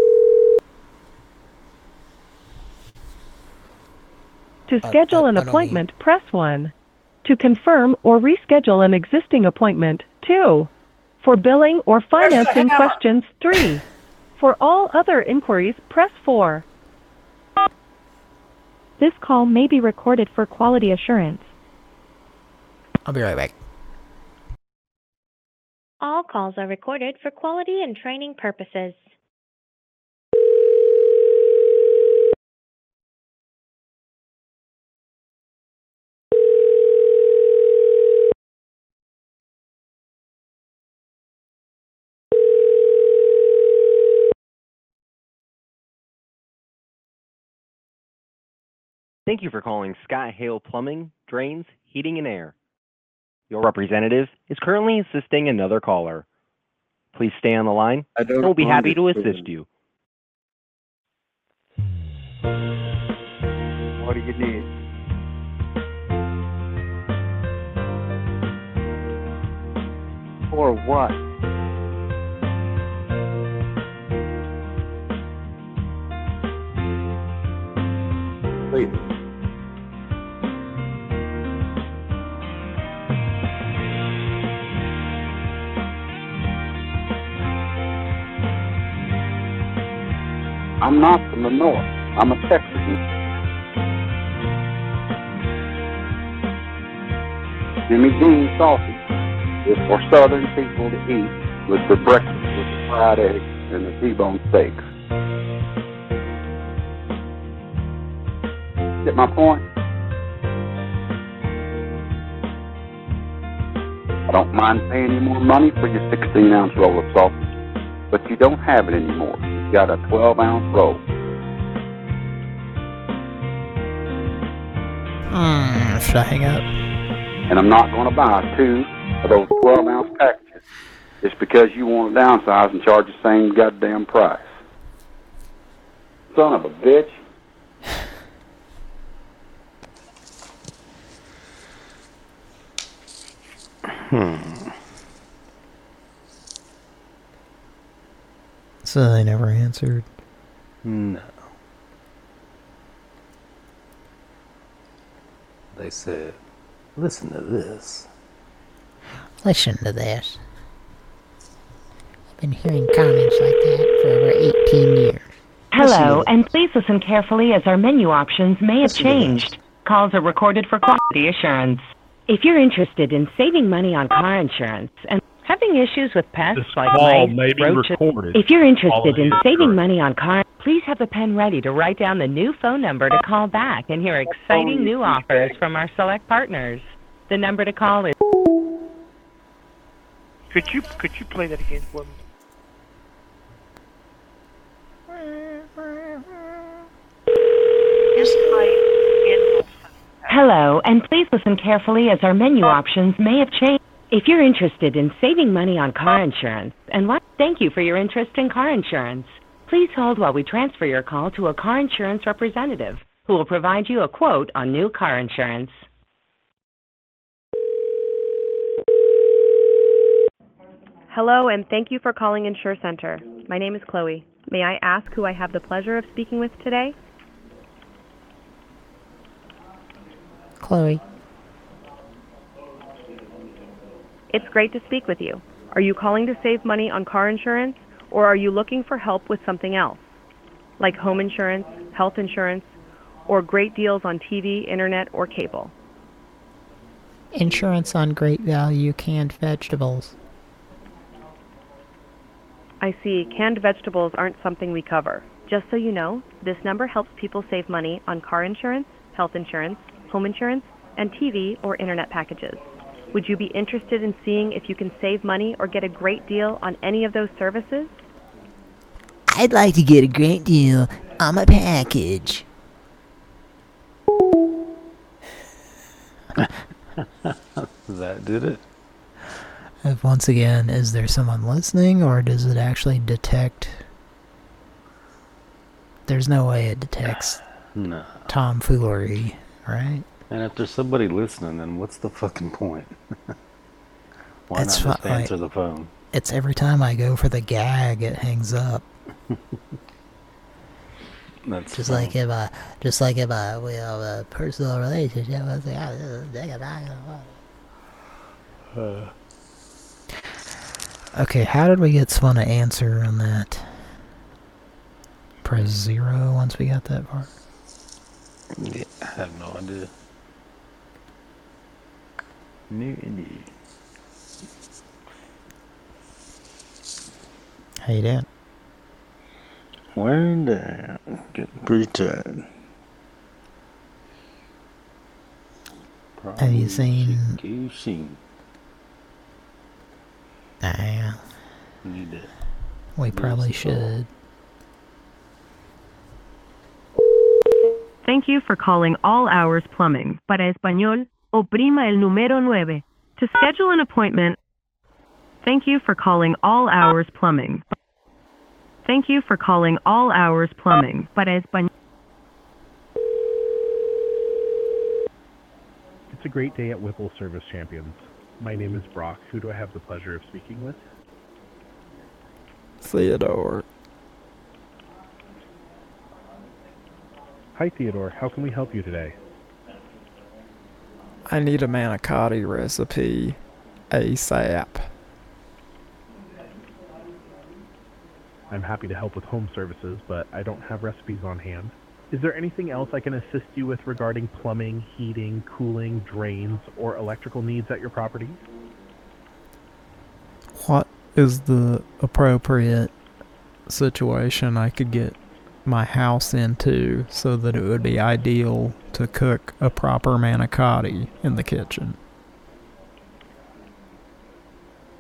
To uh, schedule an appointment, press 1. To confirm or reschedule an existing appointment, 2. For billing or financing questions, 3. For all other inquiries, press 4. This call may be recorded for quality assurance. I'll be right back. All calls are recorded for quality and training purposes. Thank you for calling Sky Hale Plumbing, Drains, Heating and Air. Your representative is currently assisting another caller. Please stay on the line, and we'll be happy to assist you. What do you need? For what? Please. I'm not from the north. I'm a Texan. Jimmy Dean sausage is for southern people to eat with their breakfast with the fried eggs and the T-bone steaks. Get my point? I don't mind paying you more money for your 16 ounce roll of sausage, but you don't have it anymore. You've got a 12 ounce roll. Hmm, should I hang up? And I'm not going to buy two of those 12 ounce packages just because you want to downsize and charge the same goddamn price. Son of a bitch. Hmm. So they never answered. No. They said, listen to this. Listen to this. I've been hearing comments like that for over 18 years. Hello, and please listen carefully as our menu options may have changed. Calls are recorded for quality assurance. If you're interested in saving money on car insurance and having issues with pests like call mice, may be roaches, recorded. if you're interested in saving money on car, please have a pen ready to write down the new phone number to call back and hear exciting new offers from our select partners. The number to call is Could you could you play that again for me? Hello, and please listen carefully as our menu options may have changed. If you're interested in saving money on car insurance, and what, thank you for your interest in car insurance. Please hold while we transfer your call to a car insurance representative who will provide you a quote on new car insurance. Hello, and thank you for calling Insure Center. My name is Chloe. May I ask who I have the pleasure of speaking with today? Chloe. It's great to speak with you. Are you calling to save money on car insurance, or are you looking for help with something else? Like home insurance, health insurance, or great deals on TV, internet, or cable? Insurance on great value canned vegetables. I see. Canned vegetables aren't something we cover. Just so you know, this number helps people save money on car insurance, health insurance, home insurance, and TV or internet packages. Would you be interested in seeing if you can save money or get a great deal on any of those services? I'd like to get a great deal on my package. that did it. If once again, is there someone listening, or does it actually detect? There's no way it detects No. tomfoolery, right? And if there's somebody listening, then what's the fucking point? Why That's not just answer the phone? It's every time I go for the gag, it hangs up. That's Just like if I, just like if I, we have a personal relationship the Uh, Okay, how did we get someone to answer on that? press zero once we got that far? Yeah, I have no idea. No idea. How you doing? Wearing down. Getting pretty tired. Have you seen... You've seen. Nah, Need to we probably should. Thank you for calling All Hours Plumbing. Para español, oprima el número nueve. To schedule an appointment, thank you for calling All Hours Plumbing. Thank you for calling All Hours Plumbing. Para español. It's a great day at Whipple Service Champions. My name is Brock. Who do I have the pleasure of speaking with? Theodore. Hi, Theodore. How can we help you today? I need a manicotti recipe ASAP. I'm happy to help with home services, but I don't have recipes on hand. Is there anything else I can assist you with regarding plumbing, heating, cooling, drains, or electrical needs at your property? What is the appropriate situation I could get my house into so that it would be ideal to cook a proper manicotti in the kitchen?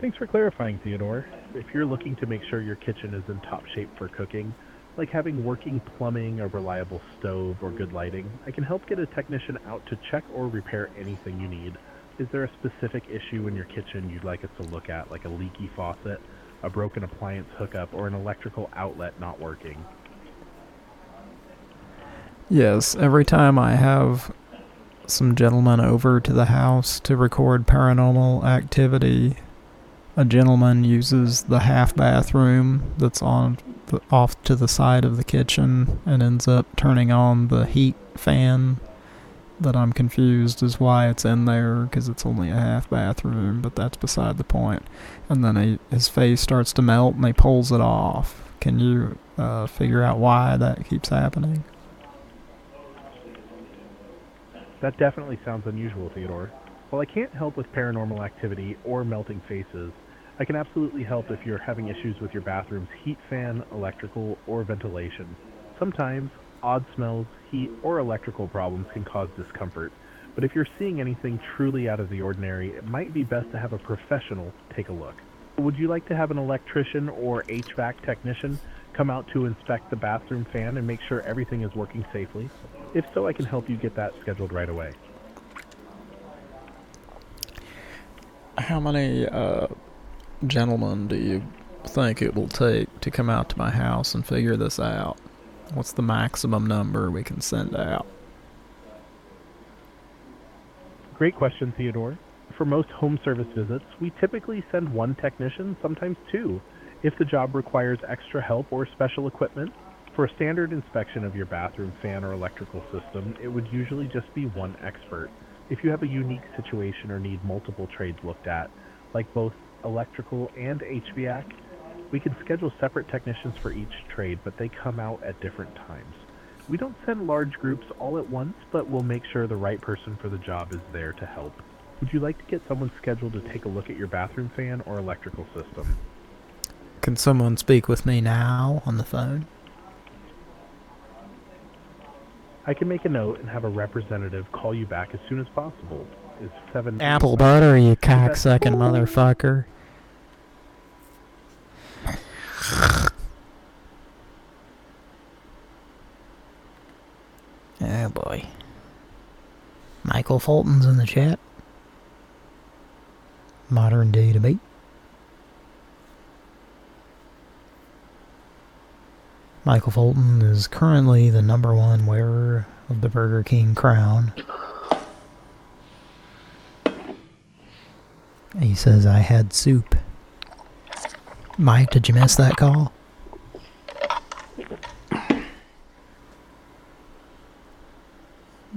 Thanks for clarifying, Theodore. If you're looking to make sure your kitchen is in top shape for cooking, like having working plumbing, a reliable stove, or good lighting, I can help get a technician out to check or repair anything you need. Is there a specific issue in your kitchen you'd like us to look at, like a leaky faucet, a broken appliance hookup, or an electrical outlet not working? Yes, every time I have some gentlemen over to the house to record paranormal activity, a gentleman uses the half bathroom that's on the, off to the side of the kitchen and ends up turning on the heat fan that I'm confused as why it's in there because it's only a half bathroom, but that's beside the point. And then he, his face starts to melt and he pulls it off. Can you uh, figure out why that keeps happening? That definitely sounds unusual, Theodore. While I can't help with paranormal activity or melting faces, I can absolutely help if you're having issues with your bathroom's heat fan, electrical, or ventilation. Sometimes, odd smells, heat, or electrical problems can cause discomfort, but if you're seeing anything truly out of the ordinary, it might be best to have a professional take a look. Would you like to have an electrician or HVAC technician come out to inspect the bathroom fan and make sure everything is working safely? If so, I can help you get that scheduled right away. How many uh, gentlemen do you think it will take to come out to my house and figure this out? What's the maximum number we can send out? Great question, Theodore. For most home service visits, we typically send one technician, sometimes two, if the job requires extra help or special equipment. For a standard inspection of your bathroom fan or electrical system, it would usually just be one expert. If you have a unique situation or need multiple trades looked at, like both electrical and HVAC, we can schedule separate technicians for each trade, but they come out at different times. We don't send large groups all at once, but we'll make sure the right person for the job is there to help. Would you like to get someone scheduled to take a look at your bathroom fan or electrical system? Can someone speak with me now on the phone? I can make a note and have a representative call you back as soon as possible. Is seven Apple butter, you cocksucking motherfucker. Oh boy. Michael Fulton's in the chat. Modern day Michael Fulton is currently the number one wearer of the Burger King crown. He says, I had soup. Mike, did you miss that call?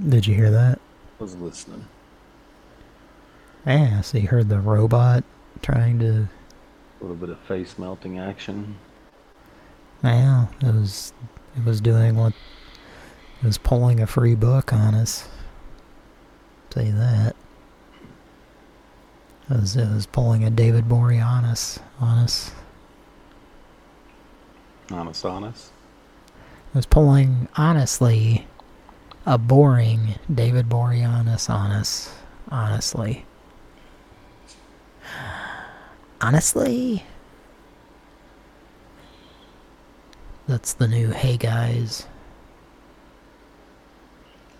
Did you hear that? I was listening. Yeah, so you heard the robot trying to... A little bit of face melting action. Yeah, it was It was doing what... It was pulling a free book on us. Say that. It was, it was pulling a David Boreanaz on us. Honest, honest. It was pulling, honestly, a boring David Boreanaz on us. Honestly. Honestly? That's the new Hey Guys.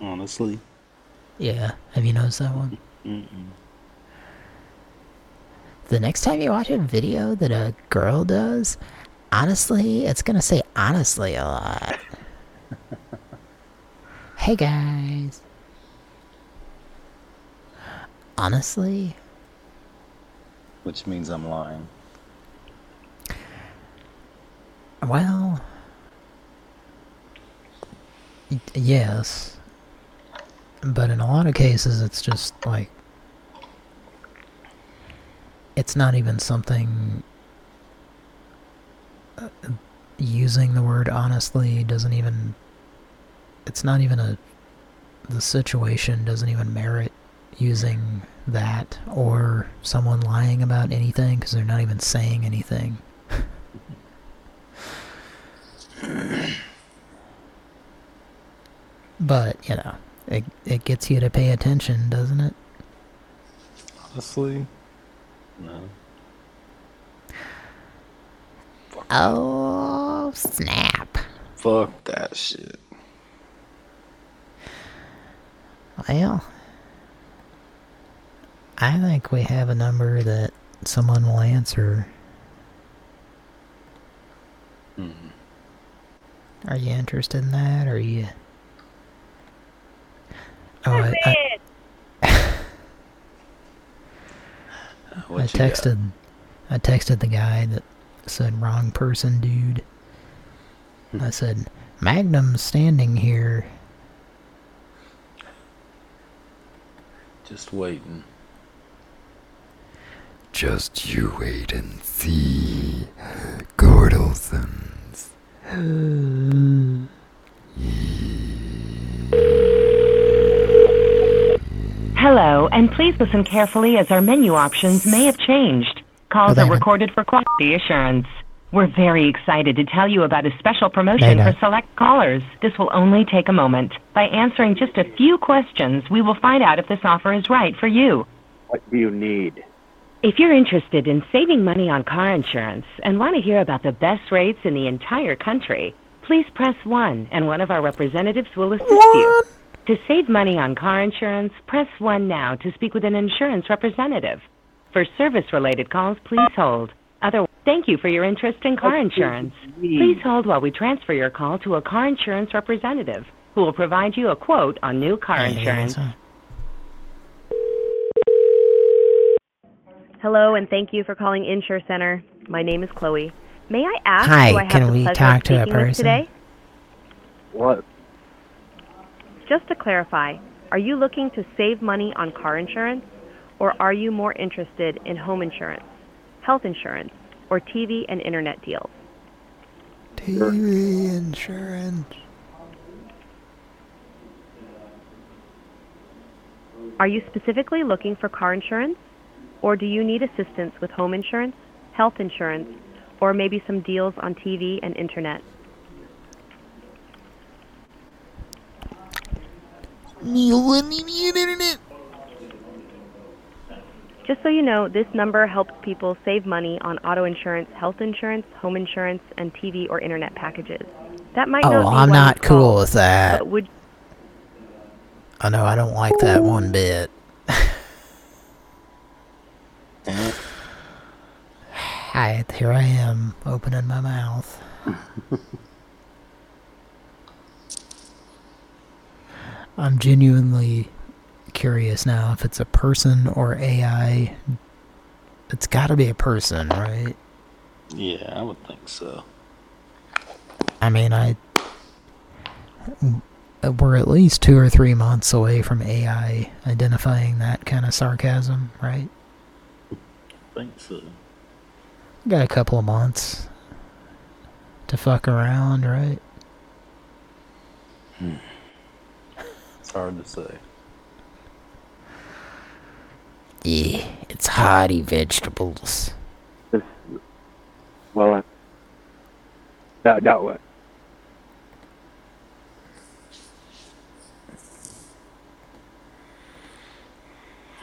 Honestly. Yeah, have you noticed that one? Mm-mm. The next time you watch a video that a girl does, honestly, it's gonna say honestly a lot. hey guys. Honestly? Which means I'm lying. Well... Yes. But in a lot of cases, it's just like... It's not even something... uh, using the word honestly doesn't even... It's not even a... The situation doesn't even merit using that or someone lying about anything because they're not even saying anything. but, you know, it, it gets you to pay attention, doesn't it? Honestly, no. Oh, snap. Fuck that shit. Well, I think we have a number that someone will answer. Hmm. Are you interested in that, or are you... Oh, I, I, I What you got? texted, I texted the guy that said wrong person, dude. I hmm. said, Magnum's standing here. Just waiting. Just you wait and see, Gordelsons. Hello, and please listen carefully as our menu options may have changed. Calls they are recorded for quality assurance. We're very excited to tell you about a special promotion for select callers. This will only take a moment. By answering just a few questions, we will find out if this offer is right for you. What do you need? If you're interested in saving money on car insurance and want to hear about the best rates in the entire country, please press 1 and one of our representatives will assist you. To save money on car insurance, press 1 now to speak with an insurance representative. For service-related calls, please hold. Other Thank you for your interest in car insurance. Please hold while we transfer your call to a car insurance representative who will provide you a quote on new car insurance. Hello, and thank you for calling Insure Center. My name is Chloe. May I ask Hi, who I have can the we pleasure talk of to a speaking with person? today? What? Just to clarify, are you looking to save money on car insurance, or are you more interested in home insurance, health insurance, or TV and internet deals? TV insurance. Are you specifically looking for car insurance, or do you need assistance with home insurance, health insurance, or maybe some deals on TV and internet? Just so you know, this number helps people save money on auto insurance, health insurance, home insurance, and TV or internet packages. That might not Oh, be I'm why not you cool called, with that. But would I know I don't like that one bit. Hi, here I am, opening my mouth. I'm genuinely curious now if it's a person or AI. It's gotta be a person, right? Yeah, I would think so. I mean, I... We're at least two or three months away from AI identifying that kind of sarcasm, right? I think so. Got a couple of months to fuck around, right? It's hard to say. Yeah, it's hearty vegetables. Well, uh, no, no. uh,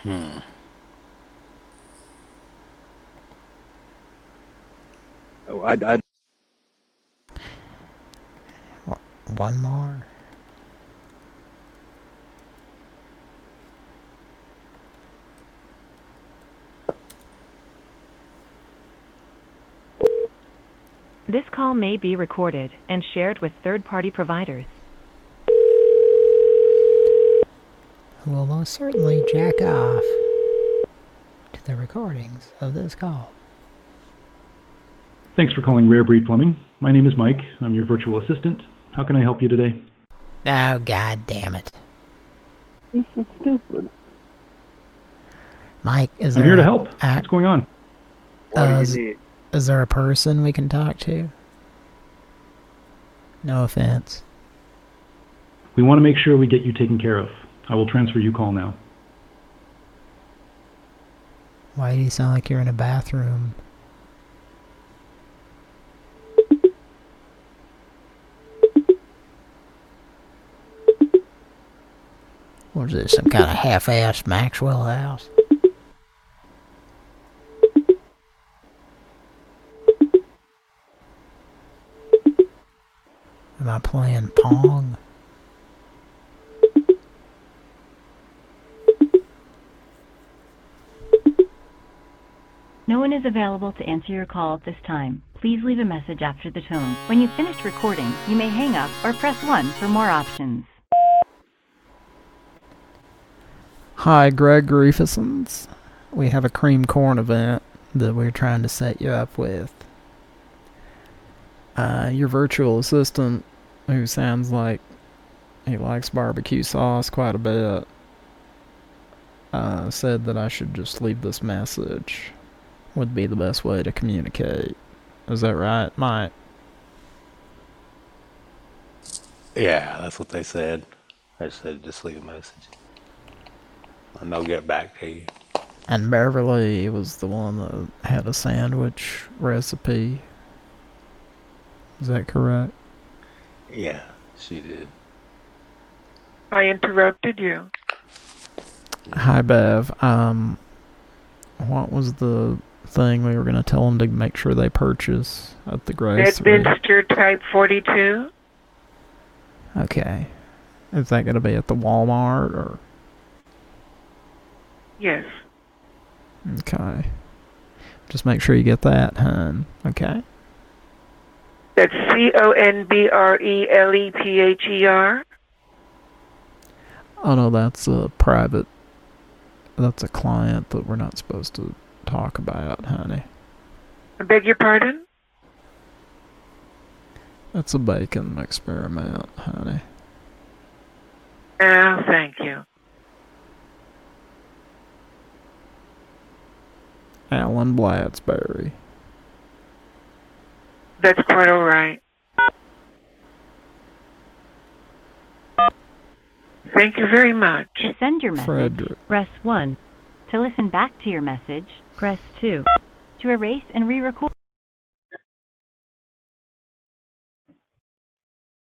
Hmm. oh, I, I, One more. This call may be recorded and shared with third-party providers. Who will most certainly jack off to the recordings of this call. Thanks for calling Rare Breed Plumbing. My name is Mike. I'm your virtual assistant. How can I help you today? Oh, god damn it. This is stupid. Mike, is I'm there here to help. a- What's going on? uh, is, is there a person we can talk to? No offense. We want to make sure we get you taken care of. I will transfer you call now. Why do you sound like you're in a bathroom? Was it some kind of half-assed Maxwell house? Am I playing Pong? No one is available to answer your call at this time. Please leave a message after the tone. When you've finished recording, you may hang up or press 1 for more options. Hi, Greg Griefusons. We have a cream corn event that we're trying to set you up with. Uh, your virtual assistant, who sounds like he likes barbecue sauce quite a bit, uh, said that I should just leave this message. Would be the best way to communicate. Is that right, Mike? Yeah, that's what they said. I said just leave a message. And they'll get back to you. And Beverly was the one that had a sandwich recipe. Is that correct? Yeah, she did. I interrupted you. Hi, Bev. Um, what was the thing we were going to tell them to make sure they purchase at the grocery? Bedminster Type 42? Okay. Is that going to be at the Walmart or? Yes. Okay. Just make sure you get that, hun. Okay. That's C O N B R E L E P H E R. Oh no, that's a private. That's a client that we're not supposed to talk about, honey. I beg your pardon? That's a bacon experiment, honey. Oh, thank you. Alan Bladsberry. That's quite all right. Thank you very much. To send your message, Frederick. press 1. To listen back to your message, press 2. To erase and re-record.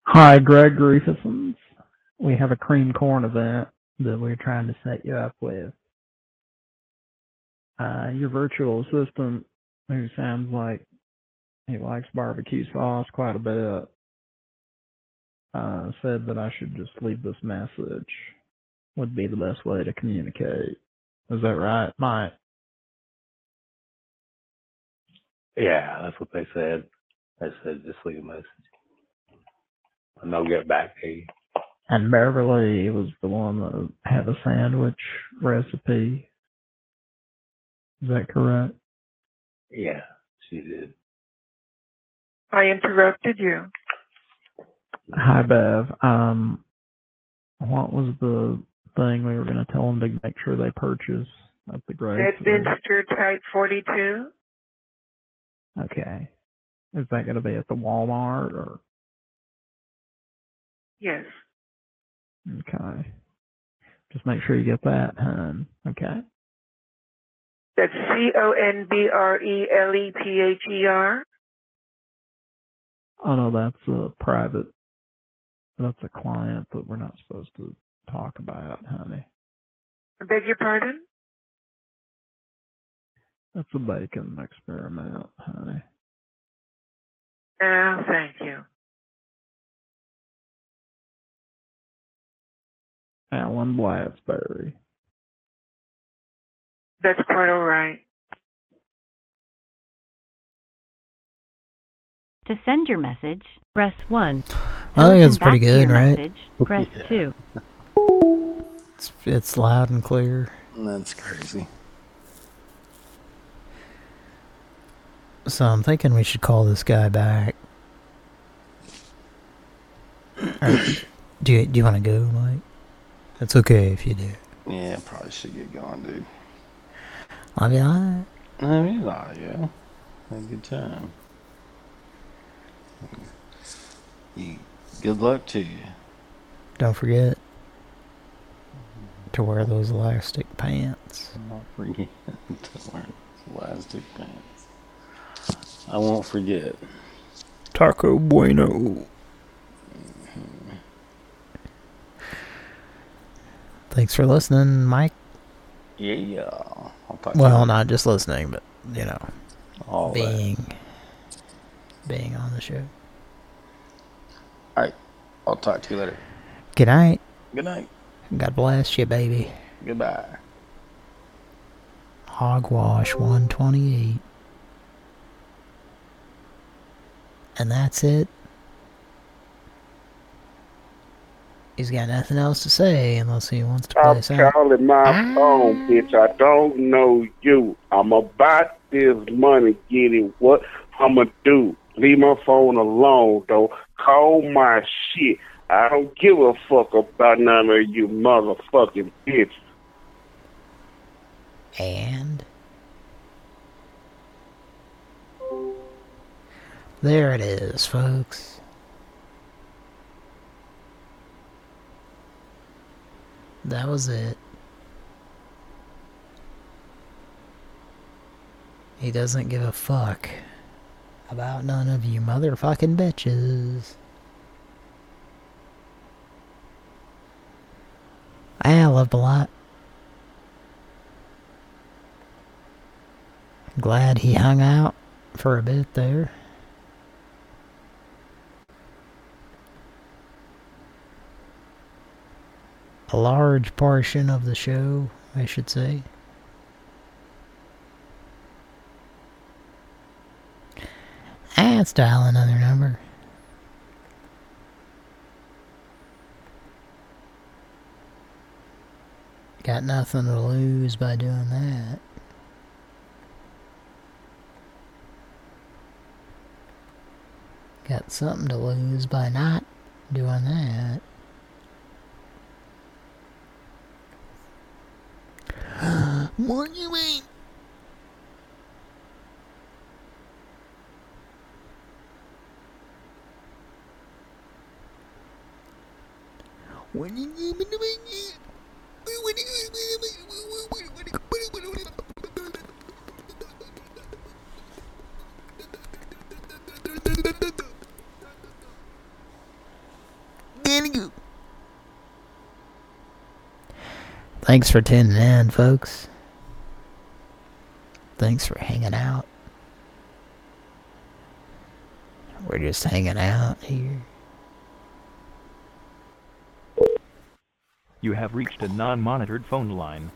Hi, Greg Griefusons. We have a cream corn event that we're trying to set you up with. Uh, your virtual assistant, who sounds like he likes barbecue sauce quite a bit, uh, said that I should just leave this message. Would be the best way to communicate. Is that right, Mike? Yeah, that's what they said. They said just leave a message. And they'll get back to you. And Beverly was the one that had a sandwich recipe. Is that correct? Yeah, she did. I interrupted you. Hi, Bev. Um, what was the thing we were going to tell them to make sure they purchase at the grocery? Bedminster Type 42? Okay. Is that going to be at the Walmart or? Yes. Okay. Just make sure you get that, hun. Okay. That's C O N B R E L E P H E R. Oh no, that's a private. That's a client that we're not supposed to talk about, honey. I beg your pardon? That's a bacon experiment, honey. Oh, thank you. Alan Blasberry. That's quite all right. To send your message, press 1. I think it's pretty Back to your good, right? Message, press 2. It's, it's loud and clear. That's crazy. So I'm thinking we should call this guy back. Or, do you do you want to go, Mike? That's okay if you do. Yeah, probably should get going, dude. I'll be alright. I mean, nah, yeah. Had a good time. You, good luck to you. Don't forget to wear those elastic pants. Don't forget to wear elastic pants. I won't forget. Taco bueno. Thanks for listening, Mike. Yeah. I'll talk Well, to you. not just listening, but you know, All that. Being being on the show. Alright. I'll talk to you later. Good night. Good night. God bless you, baby. Goodbye. Hogwash 128. And that's it. He's got nothing else to say unless he wants to play Stop some. calling my ah. phone, bitch. I don't know you. I'm about this money. Get it? What I'ma do? Leave my phone alone, though. Call my shit. I don't give a fuck about none of you motherfucking bitches. And there it is, folks. That was it. He doesn't give a fuck about none of you motherfucking bitches. I loved a lot. Glad he hung out for a bit there. A large portion of the show, I should say. Let's dial another number. Got nothing to lose by doing that. Got something to lose by not doing that. do you mean? What do you mean? Thanks for tuning in, folks. Thanks for hanging out. We're just hanging out here. You have reached a non-monitored phone line.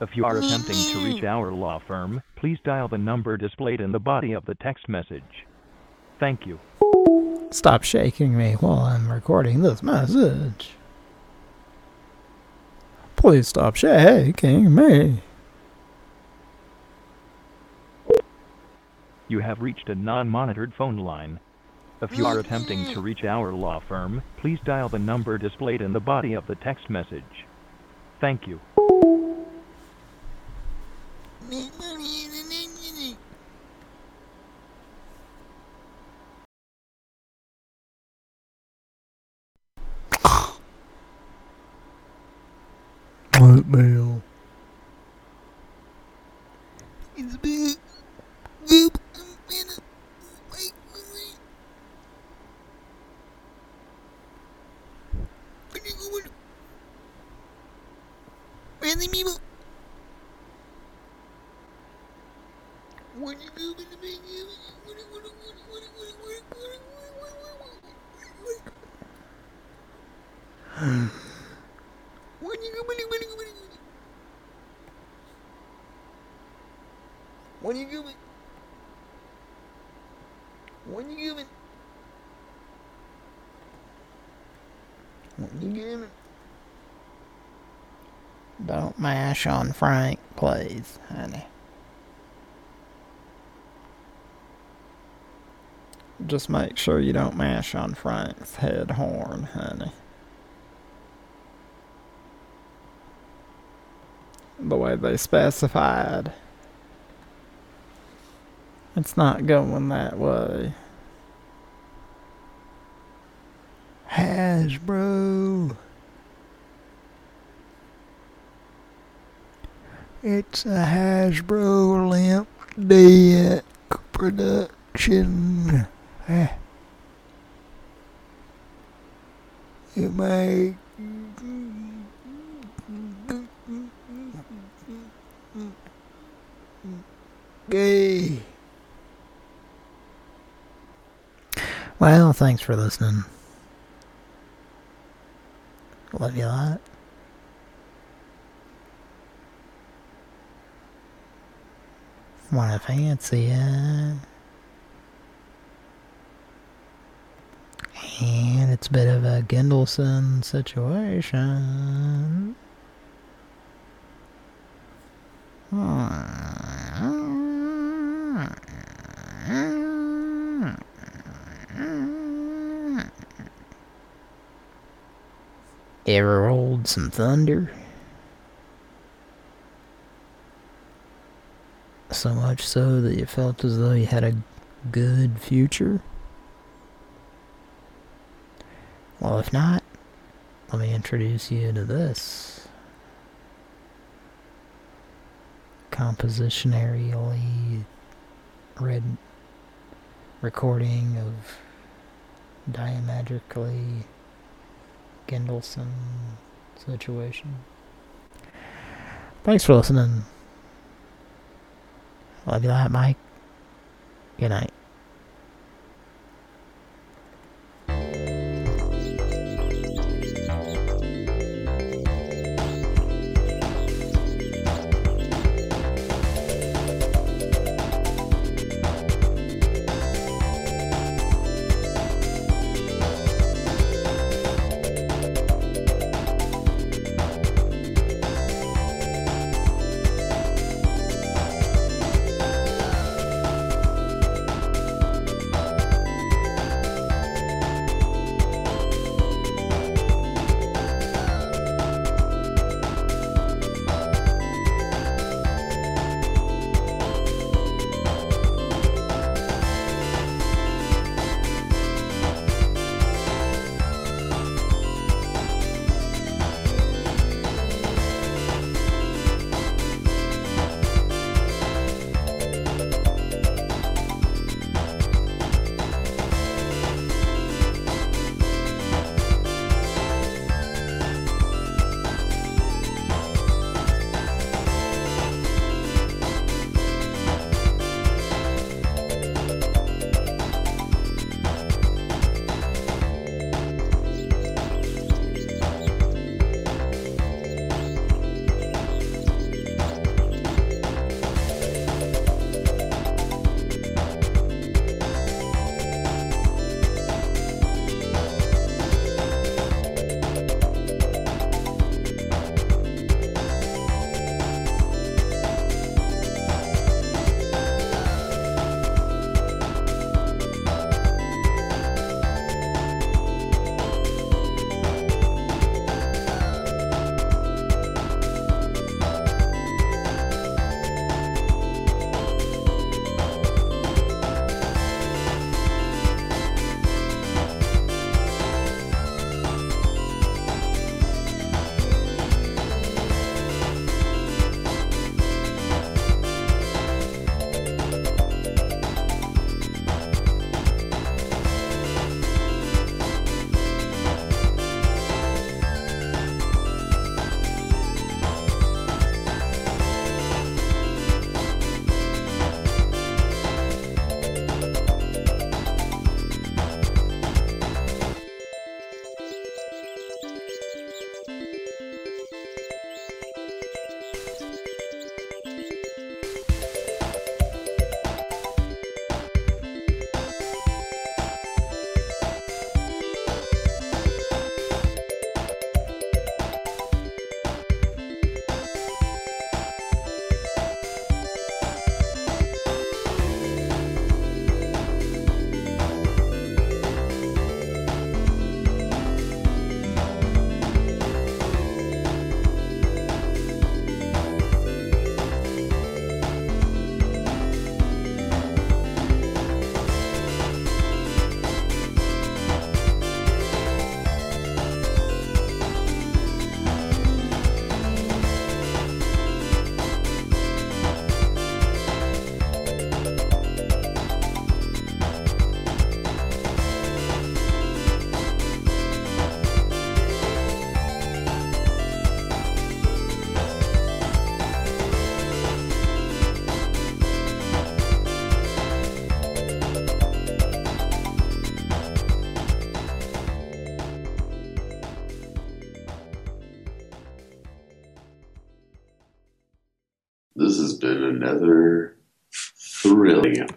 If you are attempting to reach mm. our law firm, please dial the number displayed in the body of the text message. Thank you. Stop shaking me while I'm recording this message. Please stop shaking me. You have reached a non-monitored phone line. If you are attempting to reach our law firm, please dial the number displayed in the body of the text message. Thank you. Hotmail. It's been good. Friendly people. What you doing to me? What you doing? What you doing? What you doing? What you doing? Don't mash on Frank, please, honey. Just make sure you don't mash on Frank's head horn, honey. The way they specified. It's not going that way. Hasbro. It's a Hasbro Limp Dick production. Eh. You make gay. Well, thanks for listening. Love you a lot. Wanna fancy ya? And it's a bit of a Gendelson situation. Ever rolled some thunder? So much so that you felt as though you had a good future? Well, if not, let me introduce you to this. Compositionarily read recording of diametrically Gendelson situation. Thanks for listening. Love you a lot, Mike. Good night.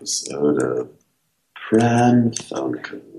Episode of Pran Calls.